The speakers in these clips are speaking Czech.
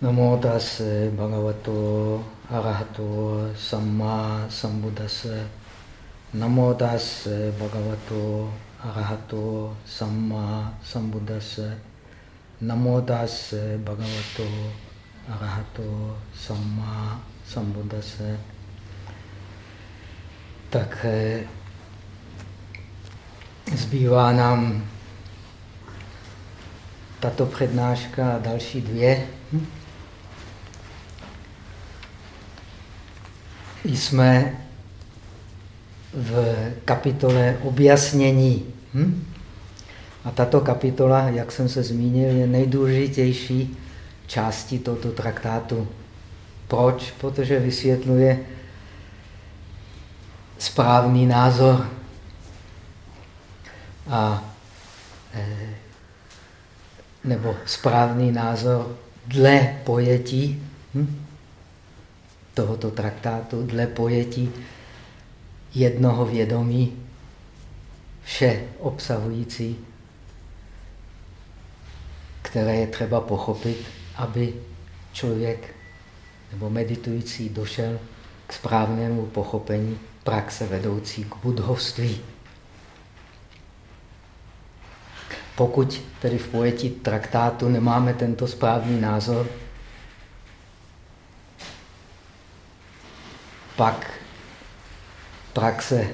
Namo tase bhagavato arahato samma sambuddhase. Namo tase bhagavato arahato samma sambuddhase. Namo tase bhagavato arahato samma sambuddhase. Tak eh, zbývá nám tato přednáška a další dvě. Hm? Jsme v kapitole objasnění. Hm? A tato kapitola, jak jsem se zmínil, je nejdůležitější částí tohoto traktátu. Proč? Protože vysvětluje správný názor. A eh, nebo správný názor dle pojetí hm, tohoto traktátu, dle pojetí jednoho vědomí, vše obsahující, které je třeba pochopit, aby člověk nebo meditující došel k správnému pochopení praxe vedoucí k budhovství. Pokud tedy v pojetí traktátu nemáme tento správný názor, pak praxe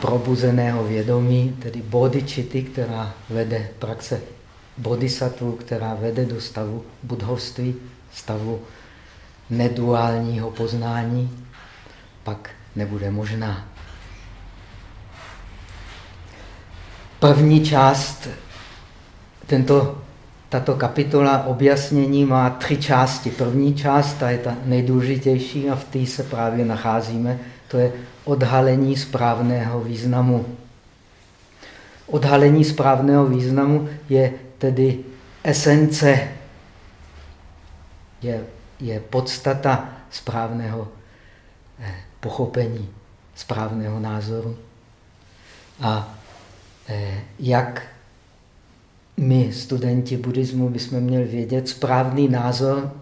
probuzeného vědomí, tedy bodhicitti, která vede praxe bodhisattva, která vede do stavu budhovství, stavu neduálního poznání, pak nebude možná. První část tento, tato kapitola objasnění má tři části. První část, ta je ta nejdůležitější a v té se právě nacházíme, to je odhalení správného významu. Odhalení správného významu je tedy esence, je, je podstata správného eh, pochopení, správného názoru. A eh, jak my, studenti buddhismu, bychom měli vědět správný názor,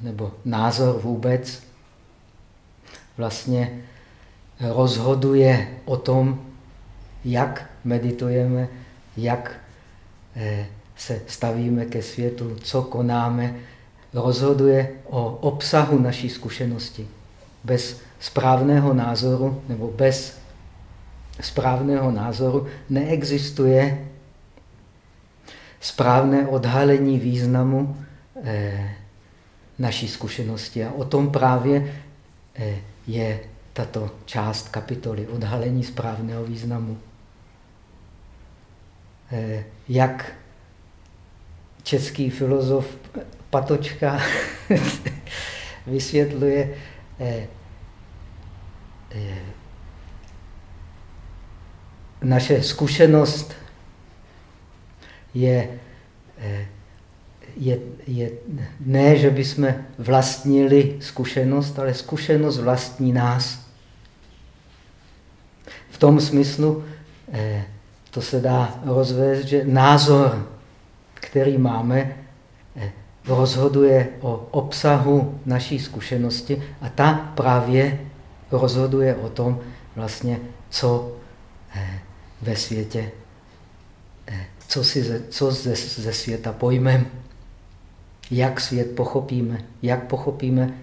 nebo názor vůbec, vlastně rozhoduje o tom, jak meditujeme, jak eh, se stavíme ke světu, co konáme, rozhoduje o obsahu naší zkušenosti. Bez správného názoru nebo bez správného názoru neexistuje správné odhalení významu eh, naší zkušenosti. A o tom právě eh, je tato část kapitoly, odhalení správného významu. Eh, jak český filozof Patočka vysvětluje, naše zkušenost je, eh, je, je ne, že bychom vlastnili zkušenost, ale zkušenost vlastní nás. V tom smyslu eh, to se dá rozvést, že názor, který máme, eh, rozhoduje o obsahu naší zkušenosti a ta právě rozhoduje o tom, vlastně, co ve světě co, si ze, co ze, ze světa pojmeme, jak svět pochopíme, jak pochopíme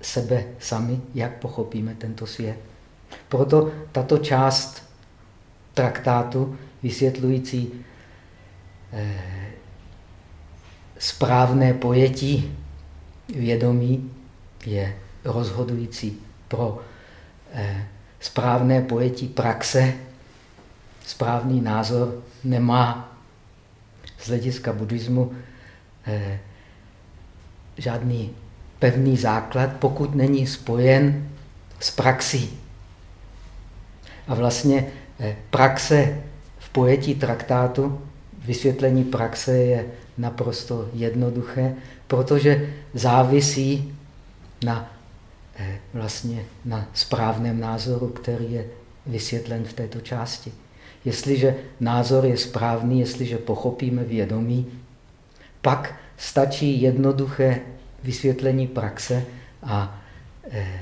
sebe sami, jak pochopíme tento svět. Proto tato část traktátu vysvětlující eh, správné pojetí vědomí je rozhodující pro eh, správné pojetí praxe správný názor nemá z hlediska buddhismu eh, žádný pevný základ, pokud není spojen s praxí. A vlastně eh, praxe v pojetí traktátu, vysvětlení praxe je naprosto jednoduché, protože závisí na, eh, vlastně na správném názoru, který je vysvětlen v této části. Jestliže názor je správný, jestliže pochopíme vědomí, pak stačí jednoduché vysvětlení praxe a eh,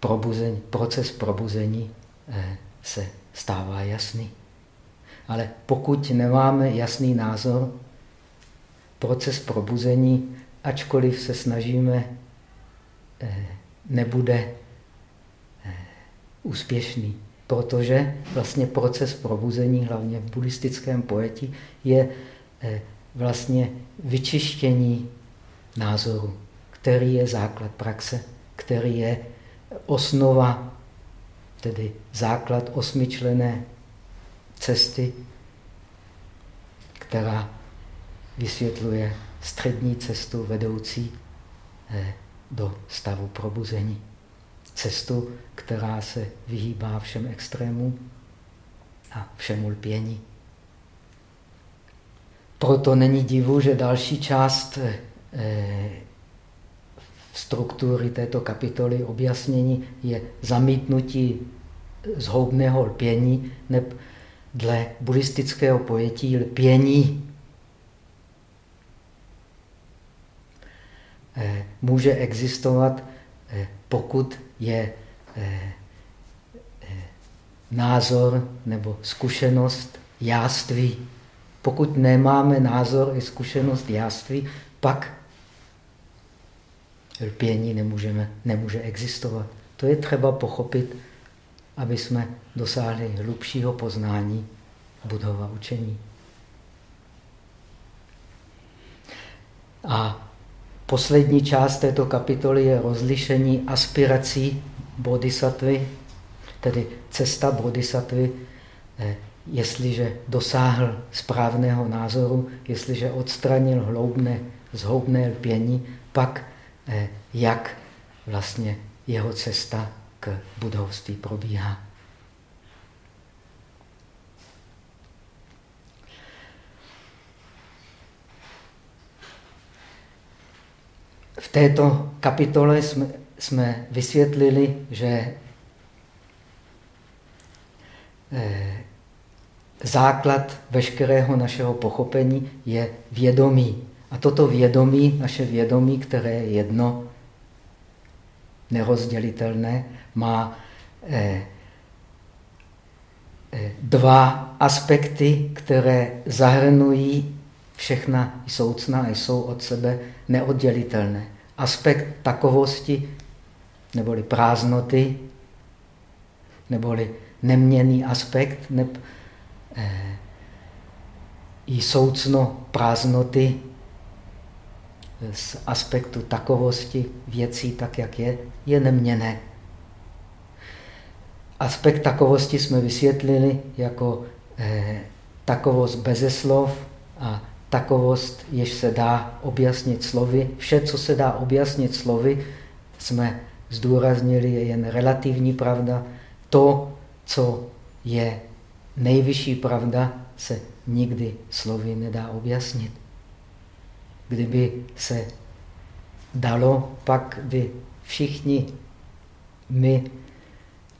probuzení, proces probuzení eh, se stává jasný. Ale pokud nemáme jasný názor, proces probuzení, ačkoliv se snažíme, eh, nebude úspěšný. Protože vlastně proces probuzení, hlavně v buddhistickém pojetí, je eh, vlastně vyčištění názoru, který je základ praxe, který je osnova, tedy základ osmičlené cesty, která vysvětluje střední cestu vedoucí eh, do stavu probuzení. Cestu, která se vyhýbá všem extrémům a všemu lpění. Proto není divu, že další část eh, struktury této kapitoly objasnění je zamítnutí zhoubného lpění, neb dle buddhistického pojetí lpění eh, může existovat, eh, pokud je eh, názor nebo zkušenost jáství. Pokud nemáme názor i zkušenost jáství, pak lpění nemůžeme, nemůže existovat. To je třeba pochopit, aby jsme dosáhli hlubšího poznání budova učení. A poslední část této kapitoly je rozlišení aspirací bodhisattvy, tedy cesta bodhisattvy, eh, jestliže dosáhl správného názoru, jestliže odstranil hloubné, zhoubné lpění, pak Eh, jak vlastně jeho cesta k budovství probíhá. V této kapitole jsme, jsme vysvětlili, že eh, základ veškerého našeho pochopení je vědomí. A toto vědomí, naše vědomí, které je jedno, nerozdělitelné, má eh, eh, dva aspekty, které zahrnují všechna soucna a jsou od sebe neoddělitelné. Aspekt takovosti, neboli prázdnoty, neboli neměný aspekt, neb, eh, i soucno prázdnoty z aspektu takovosti věcí tak, jak je, je neměné. Aspekt takovosti jsme vysvětlili jako eh, takovost beze slov a takovost, jež se dá objasnit slovy. Vše, co se dá objasnit slovy, jsme zdůraznili, je jen relativní pravda. To, co je nejvyšší pravda, se nikdy slovy nedá objasnit. Kdyby se dalo, pak by všichni my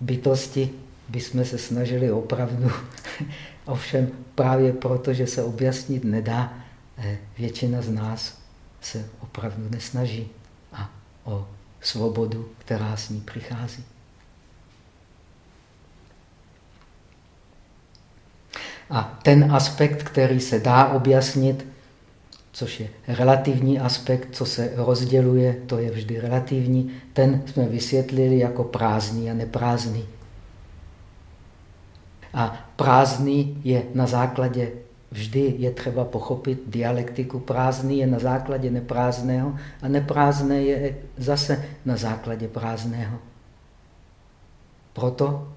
bytosti bychom se snažili opravdu. Ovšem právě proto, že se objasnit nedá, většina z nás se opravdu nesnaží a o svobodu, která s ní přichází. A ten aspekt, který se dá objasnit, což je relativní aspekt, co se rozděluje, to je vždy relativní, ten jsme vysvětlili jako prázdný a neprázdný. A prázdný je na základě, vždy je třeba pochopit dialektiku, prázdný je na základě neprázdného a neprázdné je zase na základě prázdného. Proto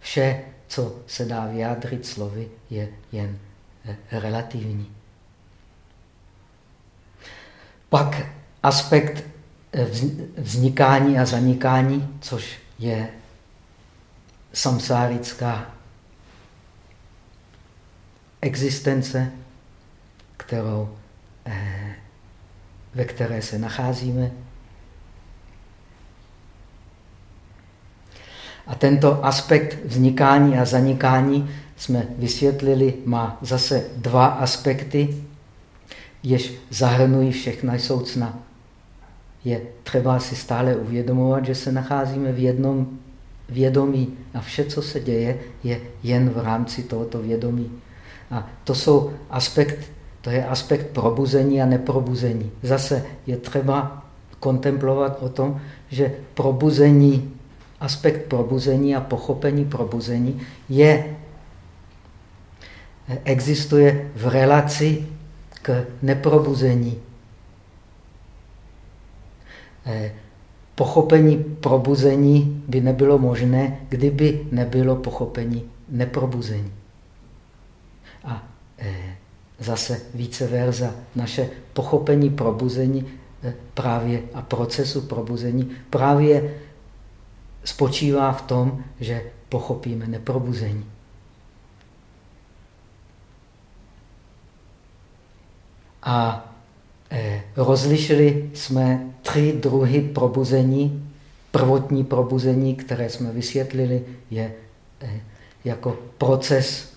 vše, co se dá vyjádřit slovy, je jen relativní. Pak aspekt eh, vznikání a zanikání, což je samsárická existence, kterou, eh, ve které se nacházíme. A tento aspekt vznikání a zanikání jsme vysvětlili, má zase dva aspekty. jež zahrnují všechna soucna. Je třeba si stále uvědomovat, že se nacházíme v jednom vědomí a vše, co se děje, je jen v rámci tohoto vědomí. A to jsou aspekt, to je aspekt probuzení a neprobuzení. Zase je třeba kontemplovat o tom, že probuzení, aspekt probuzení a pochopení probuzení je, existuje v relaci k neprobuzení. Eh, pochopení probuzení by nebylo možné, kdyby nebylo pochopení neprobuzení. A eh, zase více verza. Naše pochopení probuzení eh, právě a procesu probuzení právě spočívá v tom, že pochopíme neprobuzení. A eh, rozlišili jsme tři druhy probuzení. Prvotní probuzení, které jsme vysvětlili, je jako proces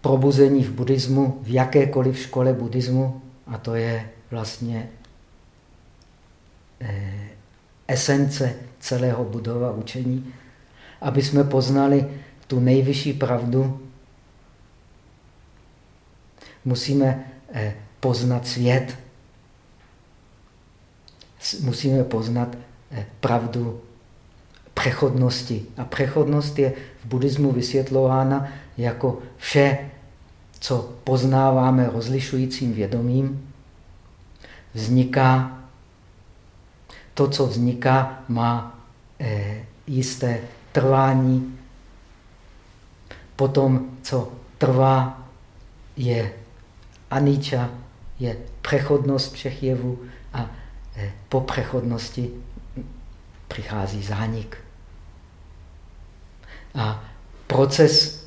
probuzení v buddhismu, v jakékoliv škole buddhismu, a to je vlastně eh, esence celého budova učení, aby jsme poznali tu nejvyšší pravdu, musíme eh, poznat svět. Musíme poznat eh, pravdu přechodnosti. A přechodnost je v buddhismu vysvětlována jako vše, co poznáváme rozlišujícím vědomím, vzniká, to, co vzniká, má eh, jisté trvání. Potom, co trvá, je Aniča je přechodnost všech jevů a eh, po přechodnosti přichází zánik. A proces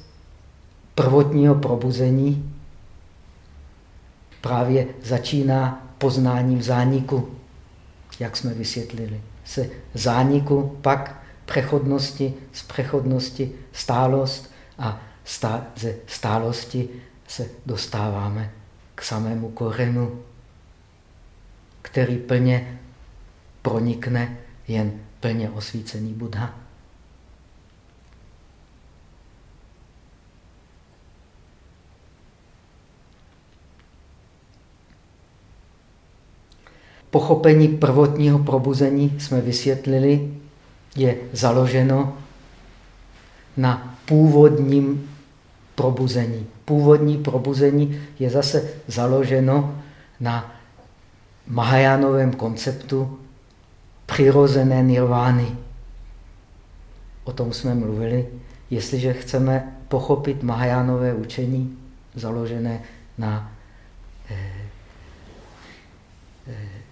prvotního probuzení právě začíná poznáním zániku, jak jsme vysvětlili. Se zániku pak přechodnosti, z přechodnosti stálost a ze stálosti se dostáváme k samému korenu, který plně pronikne jen plně osvícený Buddha. Pochopení prvotního probuzení jsme vysvětlili, je založeno na původním probuzení. Původní probuzení je zase založeno na Mahajánovém konceptu přirozené nirvány. O tom jsme mluvili. Jestliže chceme pochopit Mahajánové učení, založené na eh, eh,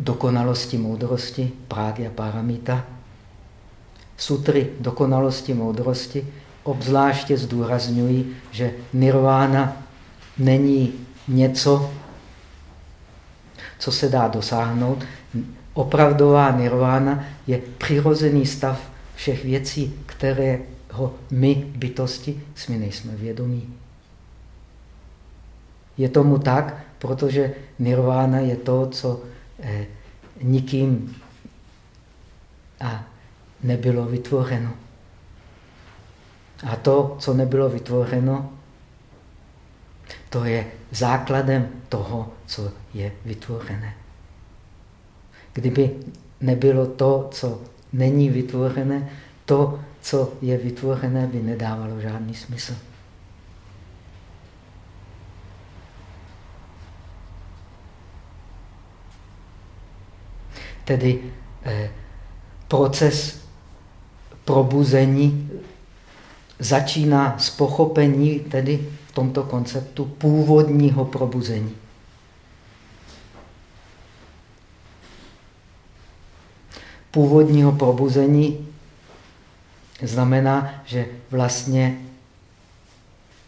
dokonalosti moudrosti, prágya paramita, sutry dokonalosti moudrosti, obzvláště zdůrazňují, že nirvána není něco, co se dá dosáhnout. Opravdová nirvána je přirozený stav všech věcí, kterého my, bytosti, jsme nejsme vědomí. Je tomu tak, protože nirvána je to, co eh, nikým a nebylo vytvořeno. A to, co nebylo vytvořeno, to je základem toho, co je vytvořené. Kdyby nebylo to, co není vytvořené, to, co je vytvořené, by nedávalo žádný smysl. Tedy eh, proces probuzení začíná z pochopení, tedy v tomto konceptu původního probuzení. Původního probuzení znamená, že vlastně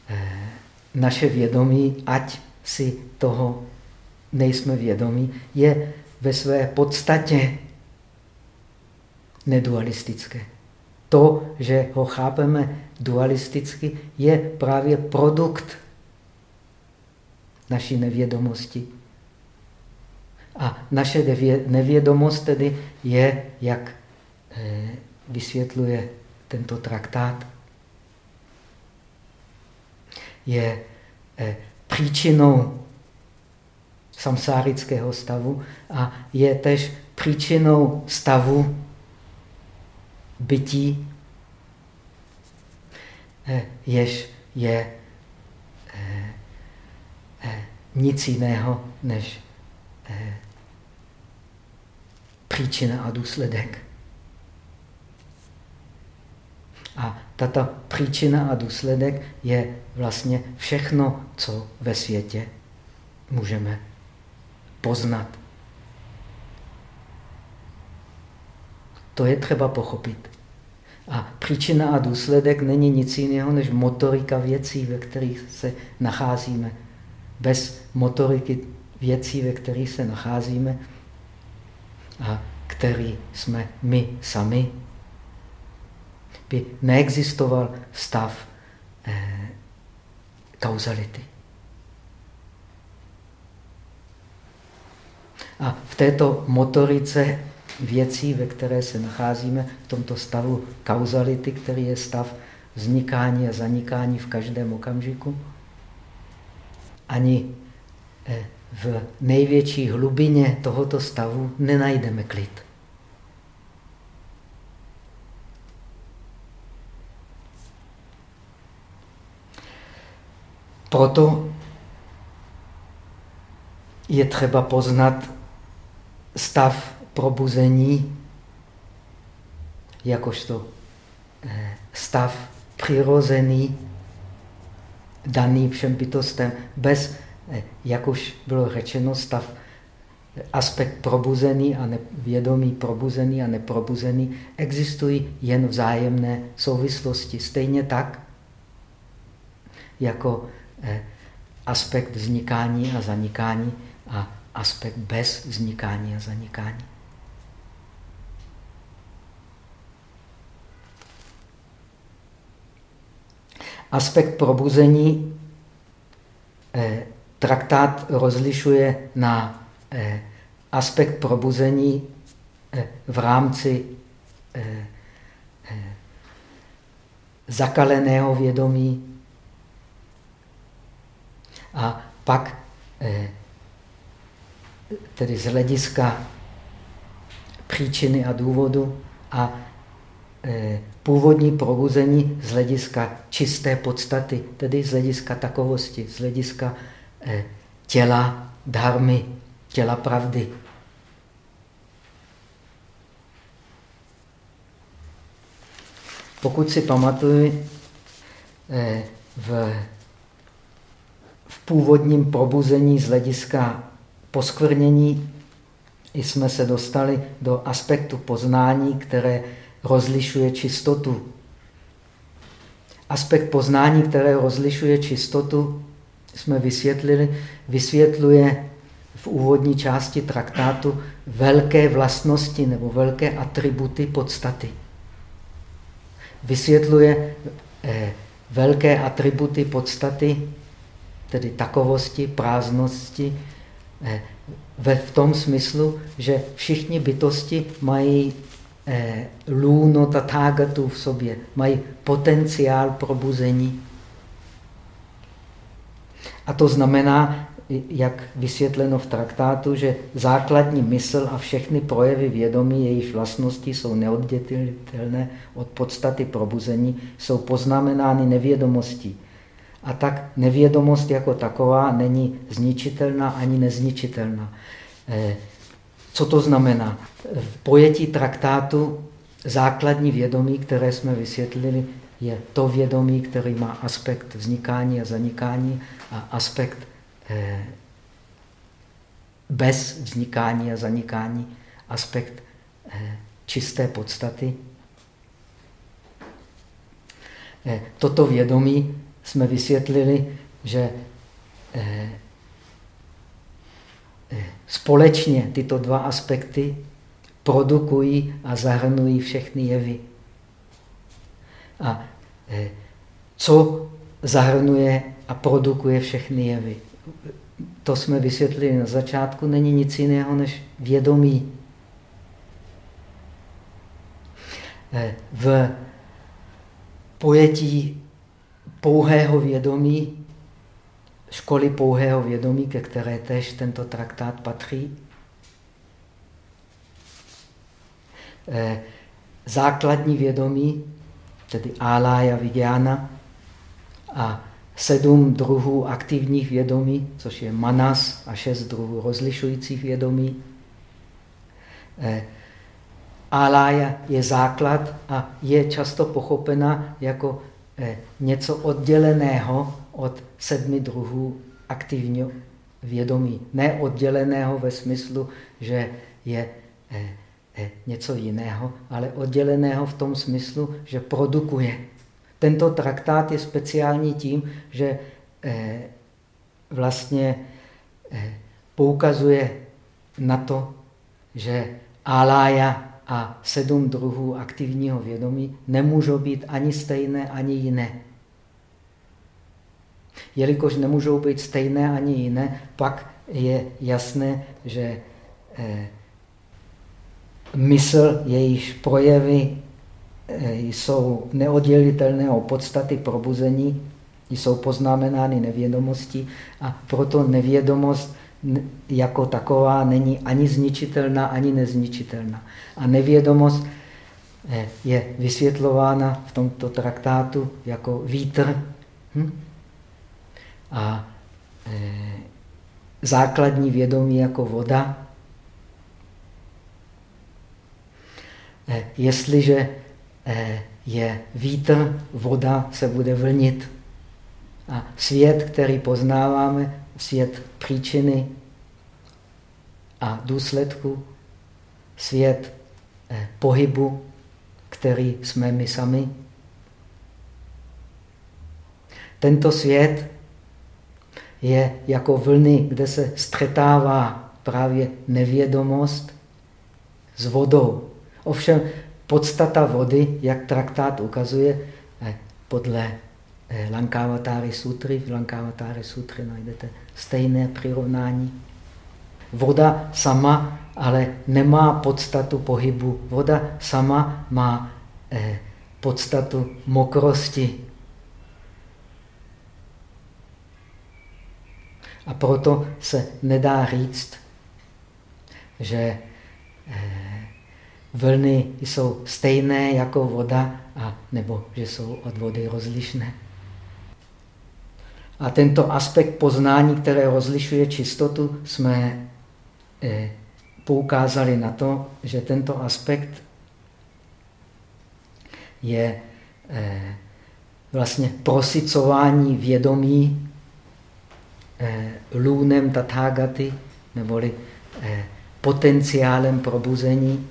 eh, naše vědomí, ať si toho nejsme vědomí, je ve své podstatě nedualistické. To, že ho chápeme dualisticky, je právě produkt naší nevědomosti. A naše nevědomost tedy je, jak eh, vysvětluje tento traktát, je eh, příčinou samsárického stavu a je tež příčinou stavu bytí, eh, jež je nic jiného než příčina a důsledek. A tato příčina a důsledek je vlastně všechno, co ve světě můžeme poznat. To je třeba pochopit. A příčina a důsledek není nic jiného než motorika věcí, ve kterých se nacházíme. Bez motoriky věcí, ve kterých se nacházíme, a který jsme my sami, by neexistoval stav eh, kauzality. A v této motorice věcí, ve které se nacházíme, v tomto stavu kauzality, který je stav vznikání a zanikání v každém okamžiku, ani eh, v největší hlubině tohoto stavu nenajdeme klid. Proto je třeba poznat stav probuzení jakožto eh, stav přirozený, daný všem bytostem, bez jak už bylo řečeno, stav, aspekt probuzený a vědomí probuzený a neprobuzený existují jen vzájemné souvislosti. Stejně tak, jako eh, aspekt vznikání a zanikání a aspekt bez vznikání a zanikání. Aspekt probuzení eh, traktát rozlišuje na eh, aspekt probuzení eh, v rámci eh, zakaleného vědomí a pak tedy z hlediska příčiny a důvodu a původní probuzení z hlediska čisté podstaty, tedy z hlediska takovosti, z hlediska Eh, těla dharmy, těla pravdy. Pokud si pamatuju, eh, v, v původním probuzení z hlediska poskvrnění jsme se dostali do aspektu poznání, které rozlišuje čistotu. Aspekt poznání, které rozlišuje čistotu, jsme vysvětlili, vysvětluje v úvodní části traktátu velké vlastnosti nebo velké atributy podstaty. Vysvětluje eh, velké atributy podstaty, tedy takovosti, prázdnosti, ve v tom smyslu, že všichni bytosti mají eh, lůno tatágatu v sobě, mají potenciál probuzení. A to znamená, jak vysvětleno v traktátu, že základní mysl a všechny projevy vědomí, jejíž vlastnosti jsou neoddělitelné od podstaty probuzení, jsou poznamenány nevědomostí. A tak nevědomost jako taková není zničitelná ani nezničitelná. Eh, co to znamená? V pojetí traktátu základní vědomí, které jsme vysvětlili, je to vědomí, který má aspekt vznikání a zanikání a aspekt eh, bez vznikání a zanikání, aspekt eh, čisté podstaty. Toto vědomí jsme vysvětlili, že eh, eh, společně tyto dva aspekty produkují a zahrnují všechny jevy. A eh, co zahrnuje a produkuje všechny jevy? to jsme vysvětlili na začátku, není nic jiného než vědomí. V pojetí pouhého vědomí, školy pouhého vědomí, ke které tež tento traktát patří, eh, základní vědomí, tedy alaya vidyana a sedm druhů aktivních vědomí, což je manas a šest druhů rozlišujících vědomí. Eh, alaya je základ a je často pochopena jako něco odděleného od sedmi druhů aktivního vědomí. Neodděleného ve smyslu, že je eh, něco jiného, ale odděleného v tom smyslu, že produkuje. Tento traktát je speciální tím, že eh, vlastně eh, poukazuje na to, že alája a sedm druhů aktivního vědomí nemůžou být ani stejné, ani jiné. Jelikož nemůžou být stejné ani jiné, pak je jasné, že eh, mysl, jejíž projevy eh, jsou neoddělitelné od podstaty probuzení, jsou poznamenány nevědomostí a proto nevědomost jako taková není ani zničitelná, ani nezničitelná. A nevědomost eh, je vysvětlována v tomto traktátu jako vítr. Hm? A e, základní vědomí jako voda Eh, jestliže eh, je vítr, voda se bude vlnit. A svět, který poznáváme, svět příčiny a důsledku, svět eh, pohybu, který jsme my sami. Tento svět je jako vlny, kde se střetává právě nevědomost s vodou. Ovšem podstata vody, jak traktát ukazuje, eh, podle eh, Lankavatary sutry, v Lankavatary sutry najdete stejné přirovnání. Voda sama ale nemá podstatu pohybu. Voda sama má eh, podstatu mokrosti. A proto se nedá říct, že vlny jsou stejné jako voda, a nebo že jsou od vody rozlišné. A tento aspekt poznání, které rozlišuje čistotu, jsme eh, poukázali na to, že tento aspekt je eh, vlastně prosicování vědomí eh, lůnem tatágaty, neboli potenciálem probuzení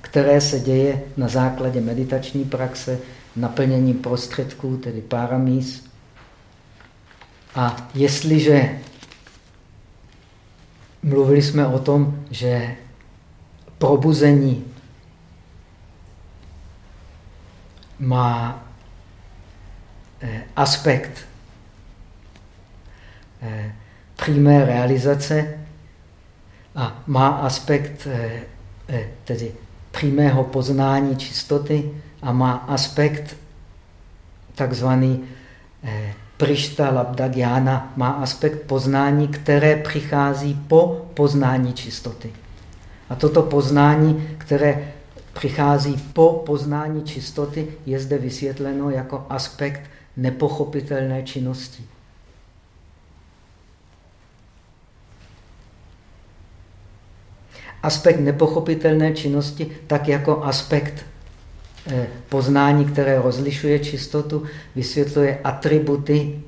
které se děje na základě meditační praxe, naplnění prostředků, tedy paramís. A jestliže mluvili jsme o tom, že probuzení má eh, aspekt eh, přímé realizace a má aspekt eh, tedy přímého poznání čistoty a má aspekt takzvaný Prišta Labda má aspekt poznání, které přichází po poznání čistoty. A toto poznání, které přichází po poznání čistoty, je zde vysvětleno jako aspekt nepochopitelné činnosti. aspekt nepochopitelné činnosti, tak jako aspekt poznání, které rozlišuje čistotu, vysvětluje atributy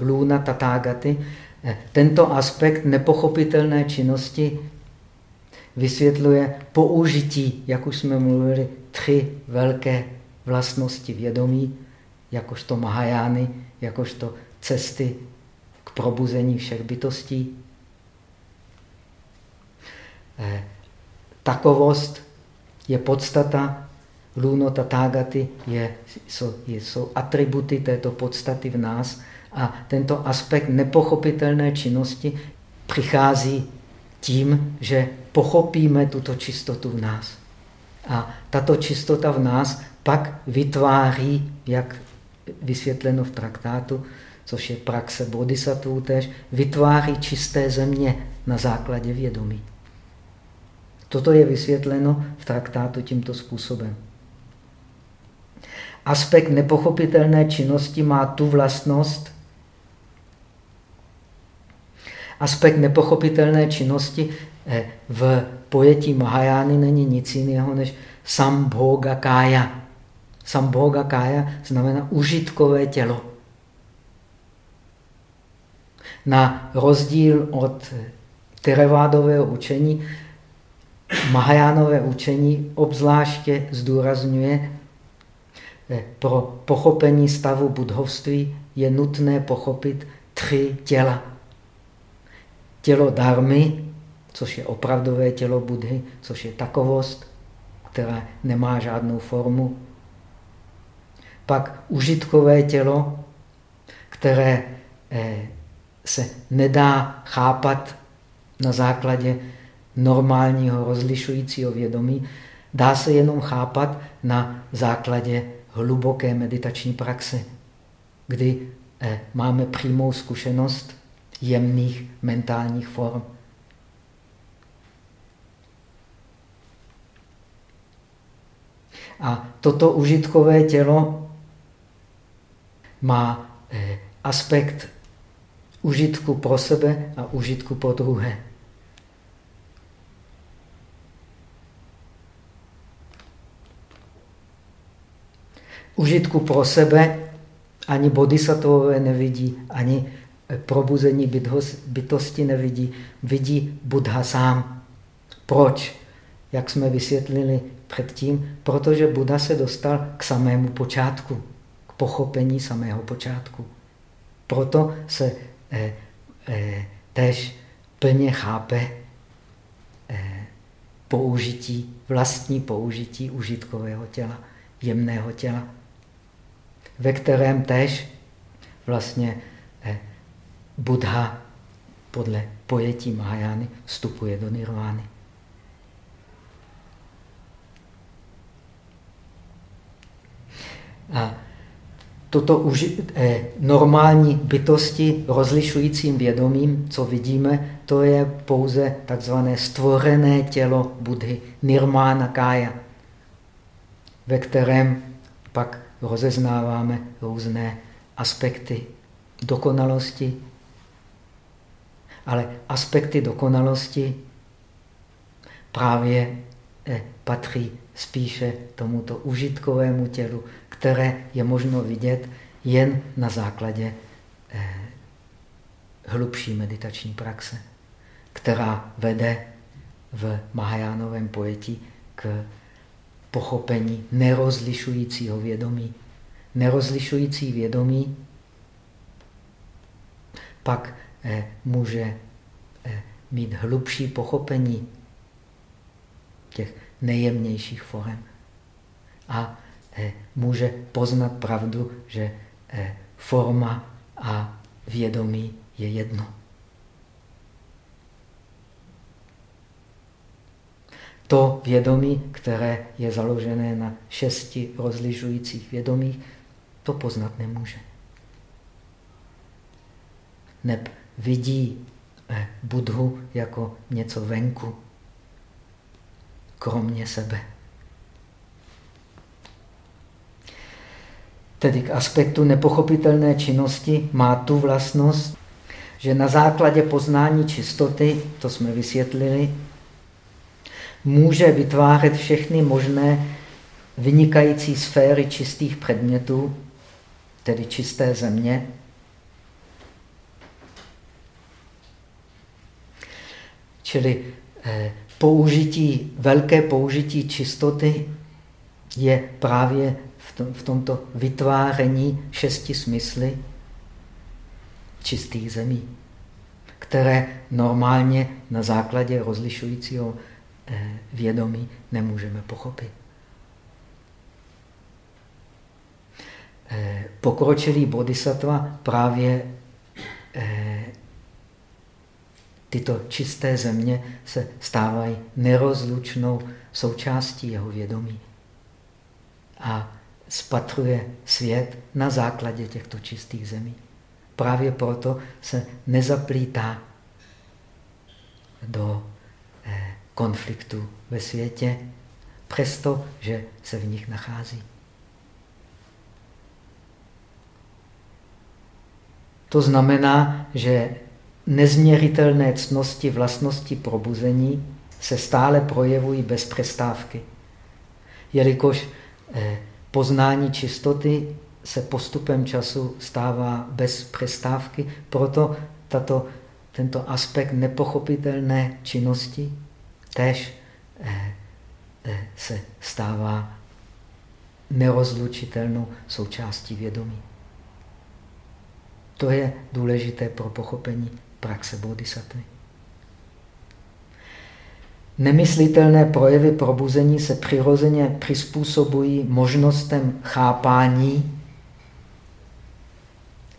luna tatágaty. Eh, tento aspekt nepochopitelné činnosti vysvětluje použití, jak už jsme mluvili, tři velké vlastnosti vědomí, jakožto Mahajány, jakožto cesty k probuzení všech bytostí. Eh, takovost je podstata, luno tatágaty je, jsou, jsou atributy této podstaty v nás a tento aspekt nepochopitelné činnosti přichází tím, že pochopíme tuto čistotu v nás. A tato čistota v nás pak vytváří, jak vysvětleno v traktátu, což je praxe bodhisattvů tež, vytváří čisté země na základě vědomí. Toto je vysvětleno v traktátu tímto způsobem. Aspekt nepochopitelné činnosti má tu vlastnost, aspekt nepochopitelné činnosti eh, v pojetí Mahajány není nic jiného než sambhoga kája. Sambhoga kája znamená užitkové tělo. Na rozdíl od terevádového učení, Mahajánové učení obzvláště zdůrazňuje, pro pochopení stavu budhovství je nutné pochopit tři těla. Tělo darmy, což je opravdové tělo Budhy, což je takovost, která nemá žádnou formu. Pak užitkové tělo, které eh, se nedá chápat na základě normálního rozlišujícího vědomí, dá se jenom chápat na základě hluboké meditační praxe, kdy eh, máme přímou zkušenost jemných mentálních form. A toto užitkové tělo má eh, aspekt užitku pro sebe a užitku pro druhé. Užitku pro sebe ani bodhisattvové nevidí, ani probuzení bytosti nevidí, vidí Buddha sám. Proč? Jak jsme vysvětlili předtím, protože Buddha se dostal k samému počátku, k pochopení samého počátku. Proto se eh, eh, tež plně chápe eh, použití, vlastní použití užitkového těla, jemného těla, ve kterém tež vlastně eh, Buddha podle pojetí Mahajány vstupuje do nirvány. A toto uži, eh, normální bytosti rozlišujícím vědomím, co vidíme, to je pouze takzvané stvorené tělo Budhy, nirmána kája, ve kterém pak rozeznáváme různé aspekty dokonalosti, ale aspekty dokonalosti právě eh, patří spíše tomuto užitkovému tělu, které je možno vidět jen na základě eh, hlubší meditační praxe, která vede v Mahajánovém pojetí k pochopení nerozlišujícího vědomí. Nerozlišující vědomí pak eh, může eh, mít hlubší pochopení těch nejjemnějších forem a eh, může poznat pravdu, že forma a vědomí je jedno. To vědomí, které je založené na šesti rozlišujících vědomích, to poznat nemůže. Neb vidí eh, Budhu jako něco venku, kromě sebe. Tedy k aspektu nepochopitelné činnosti má tu vlastnost, že na základě poznání čistoty, to jsme vysvětlili, může vytvářet všechny možné vynikající sféry čistých předmětů, tedy čisté země, čili eh, použití, velké použití čistoty je právě v, tom, v tomto vytváření šesti smysly čistých zemí, které normálně na základě rozlišujícího vědomí nemůžeme pochopit. Eh, pokročilý bodhisattva právě tyto čisté země se stávají nerozlučnou součástí jeho vědomí. A spatruje svět na základě těchto čistých zemí. Právě proto se nezaplítá do konfliktu ve světě, přesto, že se v nich nachází. To znamená, že nezměritelné cnosti vlastnosti probuzení se stále projevují bez přestávky. Jelikož eh, poznání čistoty se postupem času stává bez přestávky, proto tato, tento aspekt nepochopitelné činnosti tež eh, eh, se stává nerozlučitelnou součástí vědomí. To je důležité pro pochopení praxe bodhisattva. Nemyslitelné projevy probuzení se přirozeně přizpůsobují možnostem chápání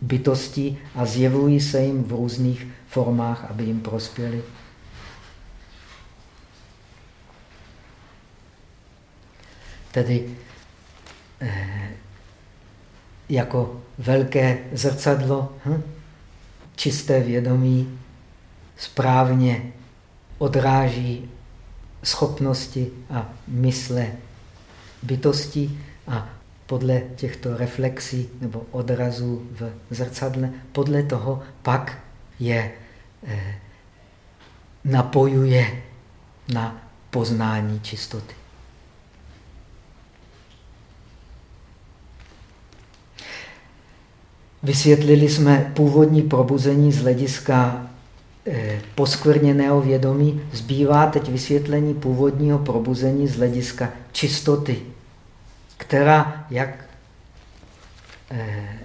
bytostí a zjevují se jim v různých formách, aby jim prospěli. Tedy eh, jako velké zrcadlo, hm? čisté vědomí správně odráží schopnosti a mysle bytosti a podle těchto reflexí nebo odrazů v zrcadle, podle toho pak je eh, napojuje na poznání čistoty. Vysvětlili jsme původní probuzení z hlediska eh, poskvrněného vědomí. Zbývá teď vysvětlení původního probuzení z hlediska čistoty, která, jak eh,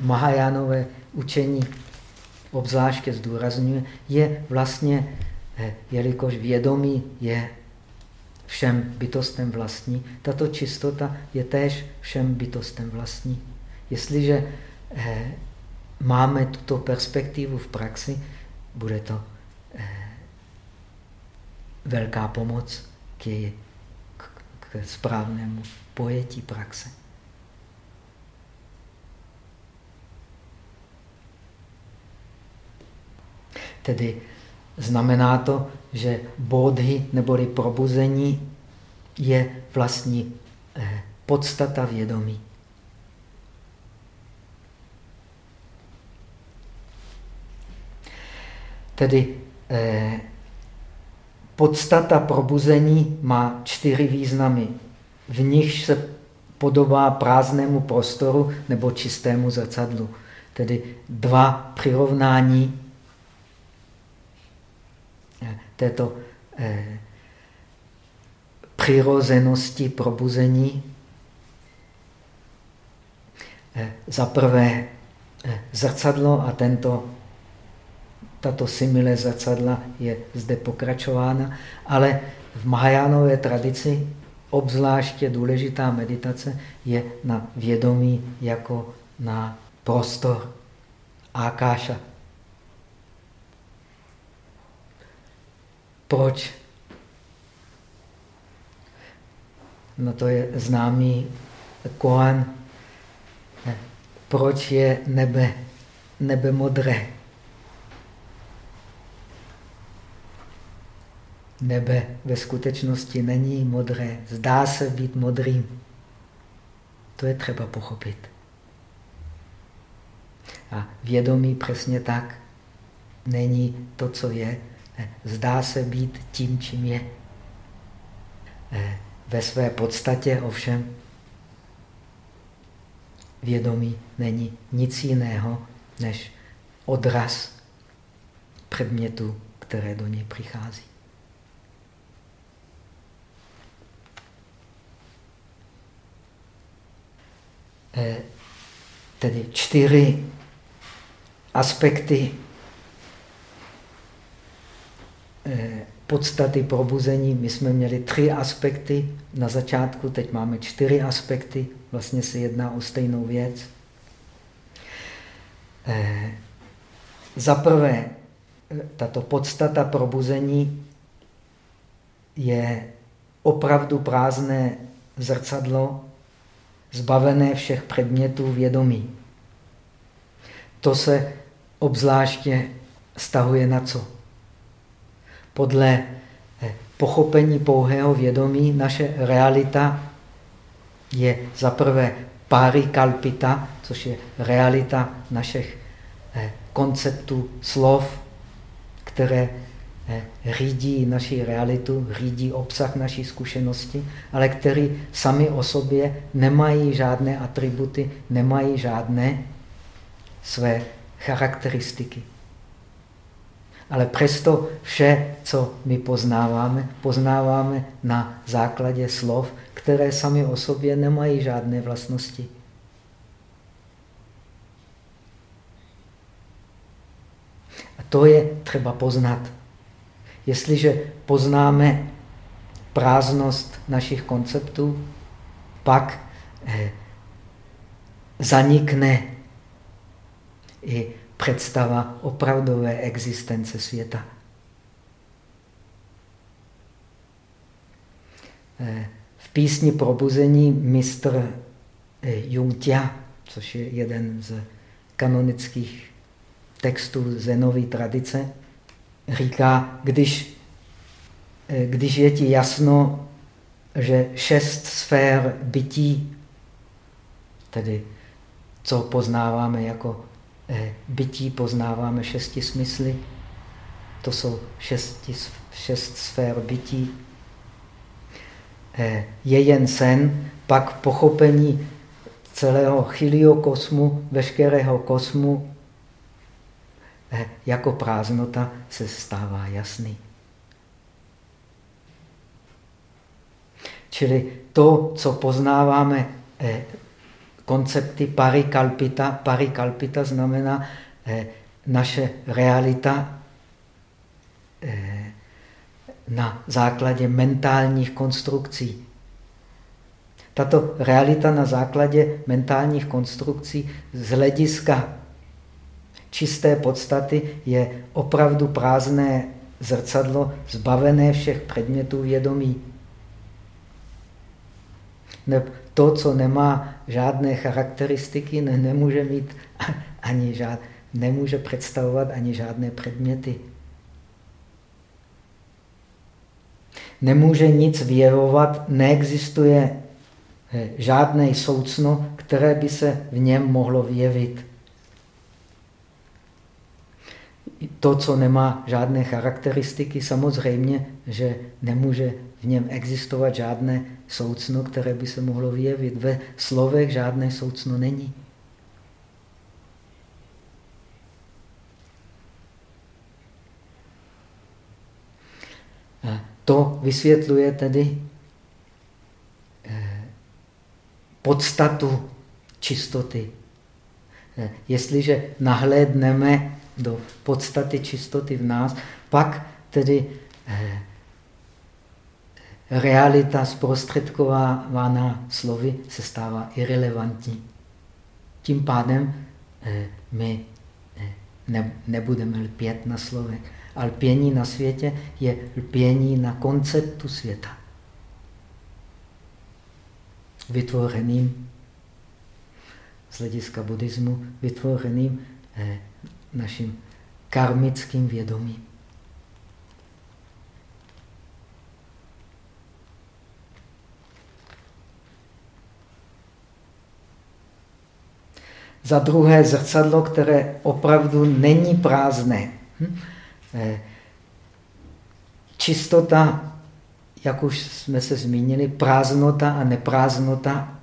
Mahajánové učení obzvláště zdůrazňuje, je vlastně, eh, jelikož vědomí je všem bytostem vlastní, tato čistota je též všem bytostem vlastní. Jestliže máme tuto perspektivu v praxi, bude to eh, velká pomoc k, jej, k, k správnému pojetí praxe. Tedy znamená to, že bodhy neboli probuzení je vlastní eh, podstata vědomí. Tedy eh, podstata probuzení má čtyři významy. V nich se podobá prázdnému prostoru nebo čistému zrcadlu. Tedy dva přirovnání eh, této eh, přirozenosti probuzení. Eh, za prvé eh, zrcadlo a tento tato simile zrcadla je zde pokračována, ale v Mahajánové tradici obzvláště důležitá meditace je na vědomí jako na prostor Akáša. Proč? No to je známý koan. Proč je nebe, nebe modré? Nebe ve skutečnosti není modré, zdá se být modrým. To je třeba pochopit. A vědomí přesně tak není to, co je. Zdá se být tím, čím je. Ve své podstatě ovšem vědomí není nic jiného než odraz předmětu, které do něj přichází. Tedy čtyři aspekty eh, podstaty probuzení. My jsme měli tři aspekty na začátku, teď máme čtyři aspekty, vlastně se jedná o stejnou věc. Eh, za prvé, tato podstata probuzení je opravdu prázdné zrcadlo, zbavené všech předmětů vědomí. To se obzvláště stahuje na co? Podle eh, pochopení pouhého vědomí naše realita je za prvé páry kalpita, což je realita našich eh, konceptů slov, které řídí naši realitu, řídí obsah naší zkušenosti, ale které sami o sobě nemají žádné atributy, nemají žádné své charakteristiky. Ale přesto vše, co my poznáváme, poznáváme na základě slov, které sami o sobě nemají žádné vlastnosti. A to je třeba poznat. Jestliže poznáme prázdnost našich konceptů, pak eh, zanikne i představa opravdové existence světa. Eh, v písni Probuzení mistr eh, Jungtia, což je jeden z kanonických textů zenové tradice, říká, když, eh, když je ti jasno, že šest sfér bytí, tedy co poznáváme jako Eh, bytí poznáváme šesti smysly. To jsou šesti, šest sfér bytí. Eh, je jen sen, pak pochopení celého chiliokosmu, veškerého kosmu, jako prázdnota se stává jasný. Čili to, co poznáváme koncepty parikalpita. Parikalpita znamená eh, naše realita eh, na základě mentálních konstrukcí. Tato realita na základě mentálních konstrukcí z hlediska čisté podstaty je opravdu prázdné zrcadlo, zbavené všech předmětů vědomí to, co nemá žádné charakteristiky, ne, nemůže mít ani žád, nemůže představovat ani žádné předměty. Nemůže nic vyjevovat, neexistuje eh, žádné soucno, které by se v něm mohlo vyjevit to, co nemá žádné charakteristiky, samozřejmě, že nemůže v něm existovat žádné soucno, které by se mohlo vyjevit. Ve slovech žádné soucno není. A to vysvětluje tedy eh, podstatu čistoty. Eh, jestliže nahlédneme do podstaty čistoty v nás, pak tedy eh, realita zprostředkovávaná slovy se stává irrelevantní. Tím pádem eh, my eh, ne, nebudeme lpět na slovech. A lpění na světě je lpění na konceptu světa. Vytvořeným z hlediska buddhismu, vytvořeným naším karmickým vědomím. Za druhé zrcadlo, které opravdu není prázdné. Hm? Eh, čistota, jak už jsme se zmínili, prázdnota a neprázdnota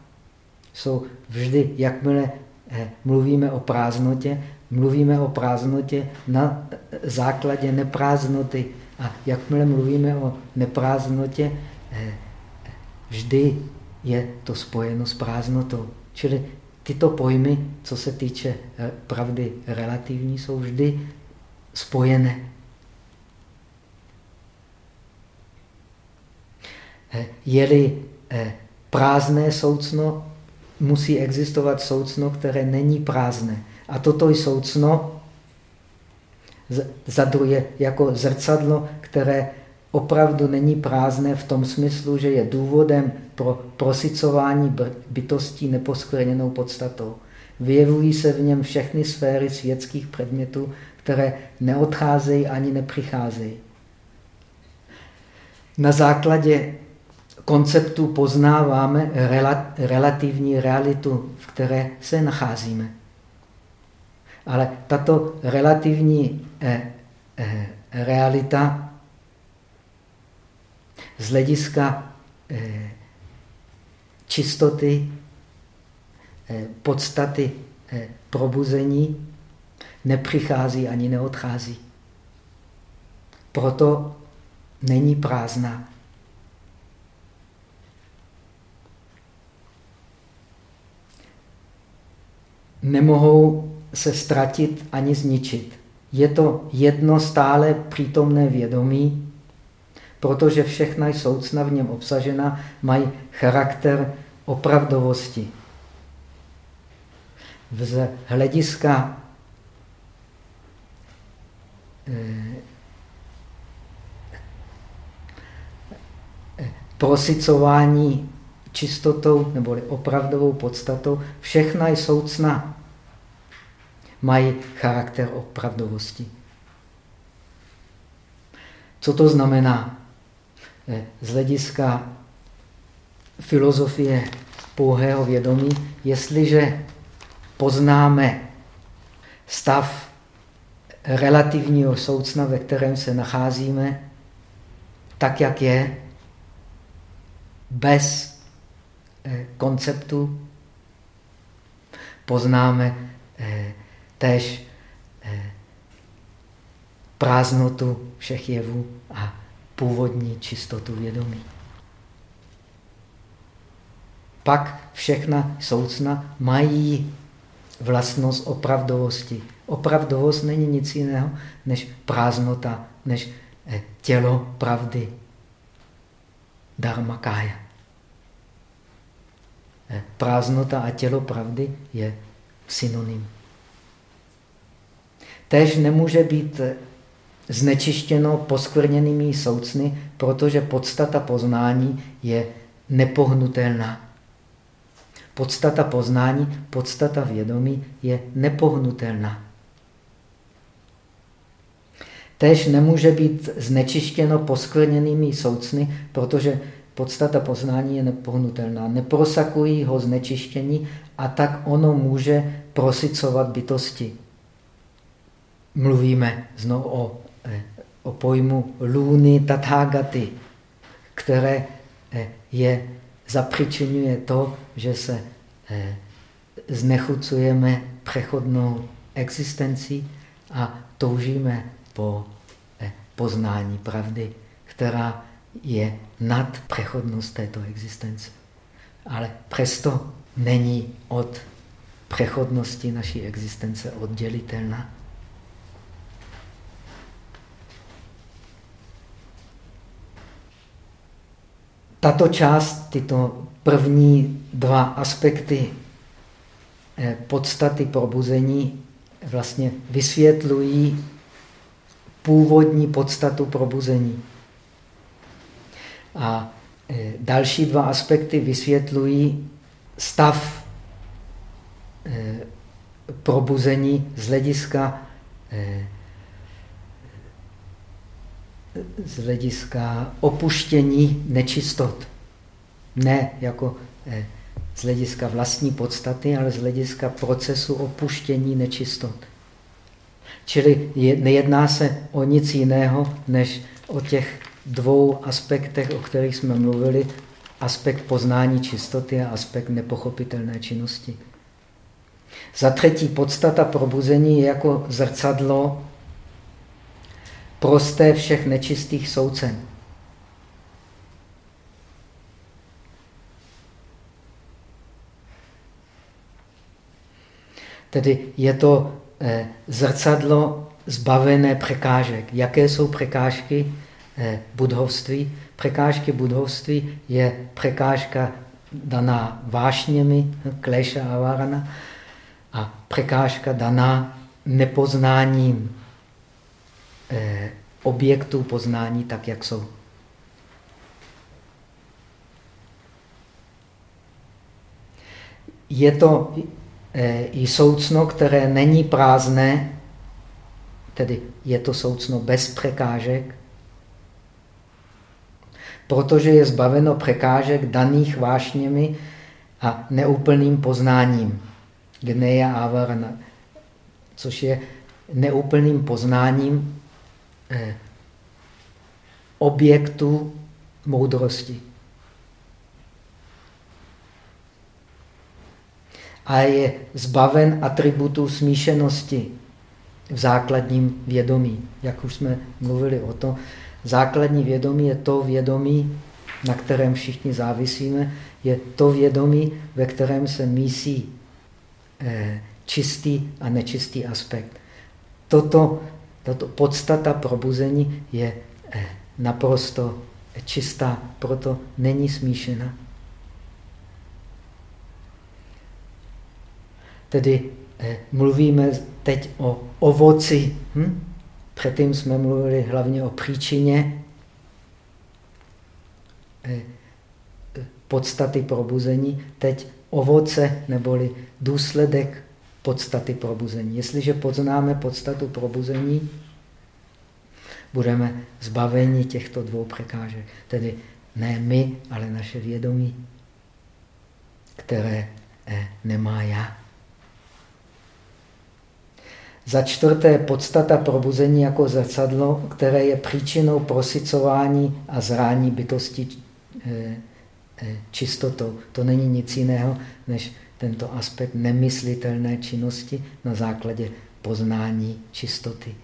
jsou vždy, jakmile eh, mluvíme o prázdnotě, mluvíme o prázdnotě na základě neprázdnoty. A jakmile mluvíme o neprázdnotě, eh, vždy je to spojeno s prázdnotou. Čili tyto pojmy, co se týče eh, pravdy relativní, jsou vždy spojené. Eh, je-li prázdné soucno, musí existovat soucno, které není prázdné. A toto soucno za druhé jako zrcadlo, které opravdu není prázdné v tom smyslu, že je důvodem pro prosicování bytostí neposkvrněnou podstatou. Vyjevují se v něm všechny sféry světských předmětů, které neodcházejí ani nepřicházejí. Na základě konceptu poznáváme relativní realitu, v které se nacházíme. Ale tato relativní eh, eh, realita z hlediska eh, čistoty, podstaty probuzení nepřichází ani neodchází. Proto není prázdná. Nemohou se ztratit ani zničit. Je to jedno stále přítomné vědomí, protože všechna soucna v něm obsažena mají charakter opravdovosti. Z hlediska eh, prosicování čistotou neboli opravdovou podstatou, všechna soucna mají charakter opravdovosti. Co to znamená? Eh, z hlediska filozofie pouhého vědomí, jestliže poznáme stav relativního soucna, ve kterém se nacházíme, tak, jak je, bez eh, konceptu, poznáme eh, též prázdnotu všech jevů a původní čistotu vědomí. Pak všechna soucna mají vlastnost opravdovosti. Opravdovost není nic jiného než prázdnota, než eh, tělo pravdy. Dharma kája. Eh, prázdnota a tělo pravdy je synonym. Tež nemůže být znečištěno poskvrněnými soucny, protože podstata poznání je nepohnutelná. Podstata poznání, podstata vědomí je nepohnutelná. Tež nemůže být znečištěno poskvrněnými soucny, protože podstata poznání je nepohnutelná. Neprosakují ho znečištění a tak ono může prosicovat bytosti. Mluvíme znovu o o pojmu lůny tathagaty, které eh, je, zapřičinuje to, že se eh, znechucujeme přechodnou existencí a toužíme po eh, poznání pravdy, která je nad přechodnost této existence. Ale přesto není od přechodnosti naší existence oddělitelná. Tato část, tyto první dva aspekty eh, podstaty probuzení vlastně vysvětlují původní podstatu probuzení. A eh, další dva aspekty vysvětlují stav eh, probuzení z hlediska z hlediska opuštění nečistot. Ne jako eh, z hlediska vlastní podstaty, ale z hlediska procesu opuštění nečistot. Čili nejedná se o nic jiného, než o těch dvou aspektech, o kterých jsme mluvili, aspekt poznání čistoty a aspekt nepochopitelné činnosti. Za třetí, podstata probuzení je jako zrcadlo prosté všech nečistých soucen. Tedy je to eh, zrcadlo zbavené překážek. Jaké jsou překážky eh, budhovství? Překážky budhovství je překážka daná vášněmi, kleša a varana, a překážka daná nepoznáním objektů poznání tak, jak jsou. Je to eh, i soucno, které není prázdné, tedy je to soucno bez překážek, protože je zbaveno překážek daných vášněmi a neúplným poznáním. Gneja avarana, což je neúplným poznáním eh, objektu moudrosti. A je zbaven atributů smíšenosti v základním vědomí. Jak už jsme mluvili o tom, základní vědomí je to vědomí, na kterém všichni závisíme, je to vědomí, ve kterém se mísí eh, čistý a nečistý aspekt. Toto, tato podstata probuzení je eh, naprosto čistá, proto není smíšena. Tedy eh, mluvíme teď o ovoci. Hm? Předtím jsme mluvili hlavně o příčině eh, podstaty probuzení, teď ovoce neboli důsledek podstaty probuzení. Jestliže poznáme podstatu probuzení, budeme zbaveni těchto dvou překážek. Tedy ne my, ale naše vědomí, které eh, nemá já. Za čtvrté podstata probuzení jako zrcadlo, které je příčinou prosycování a zrání bytosti eh, eh, čistotou. To není nic jiného, než tento aspekt nemyslitelné činnosti na základě poznání čistoty.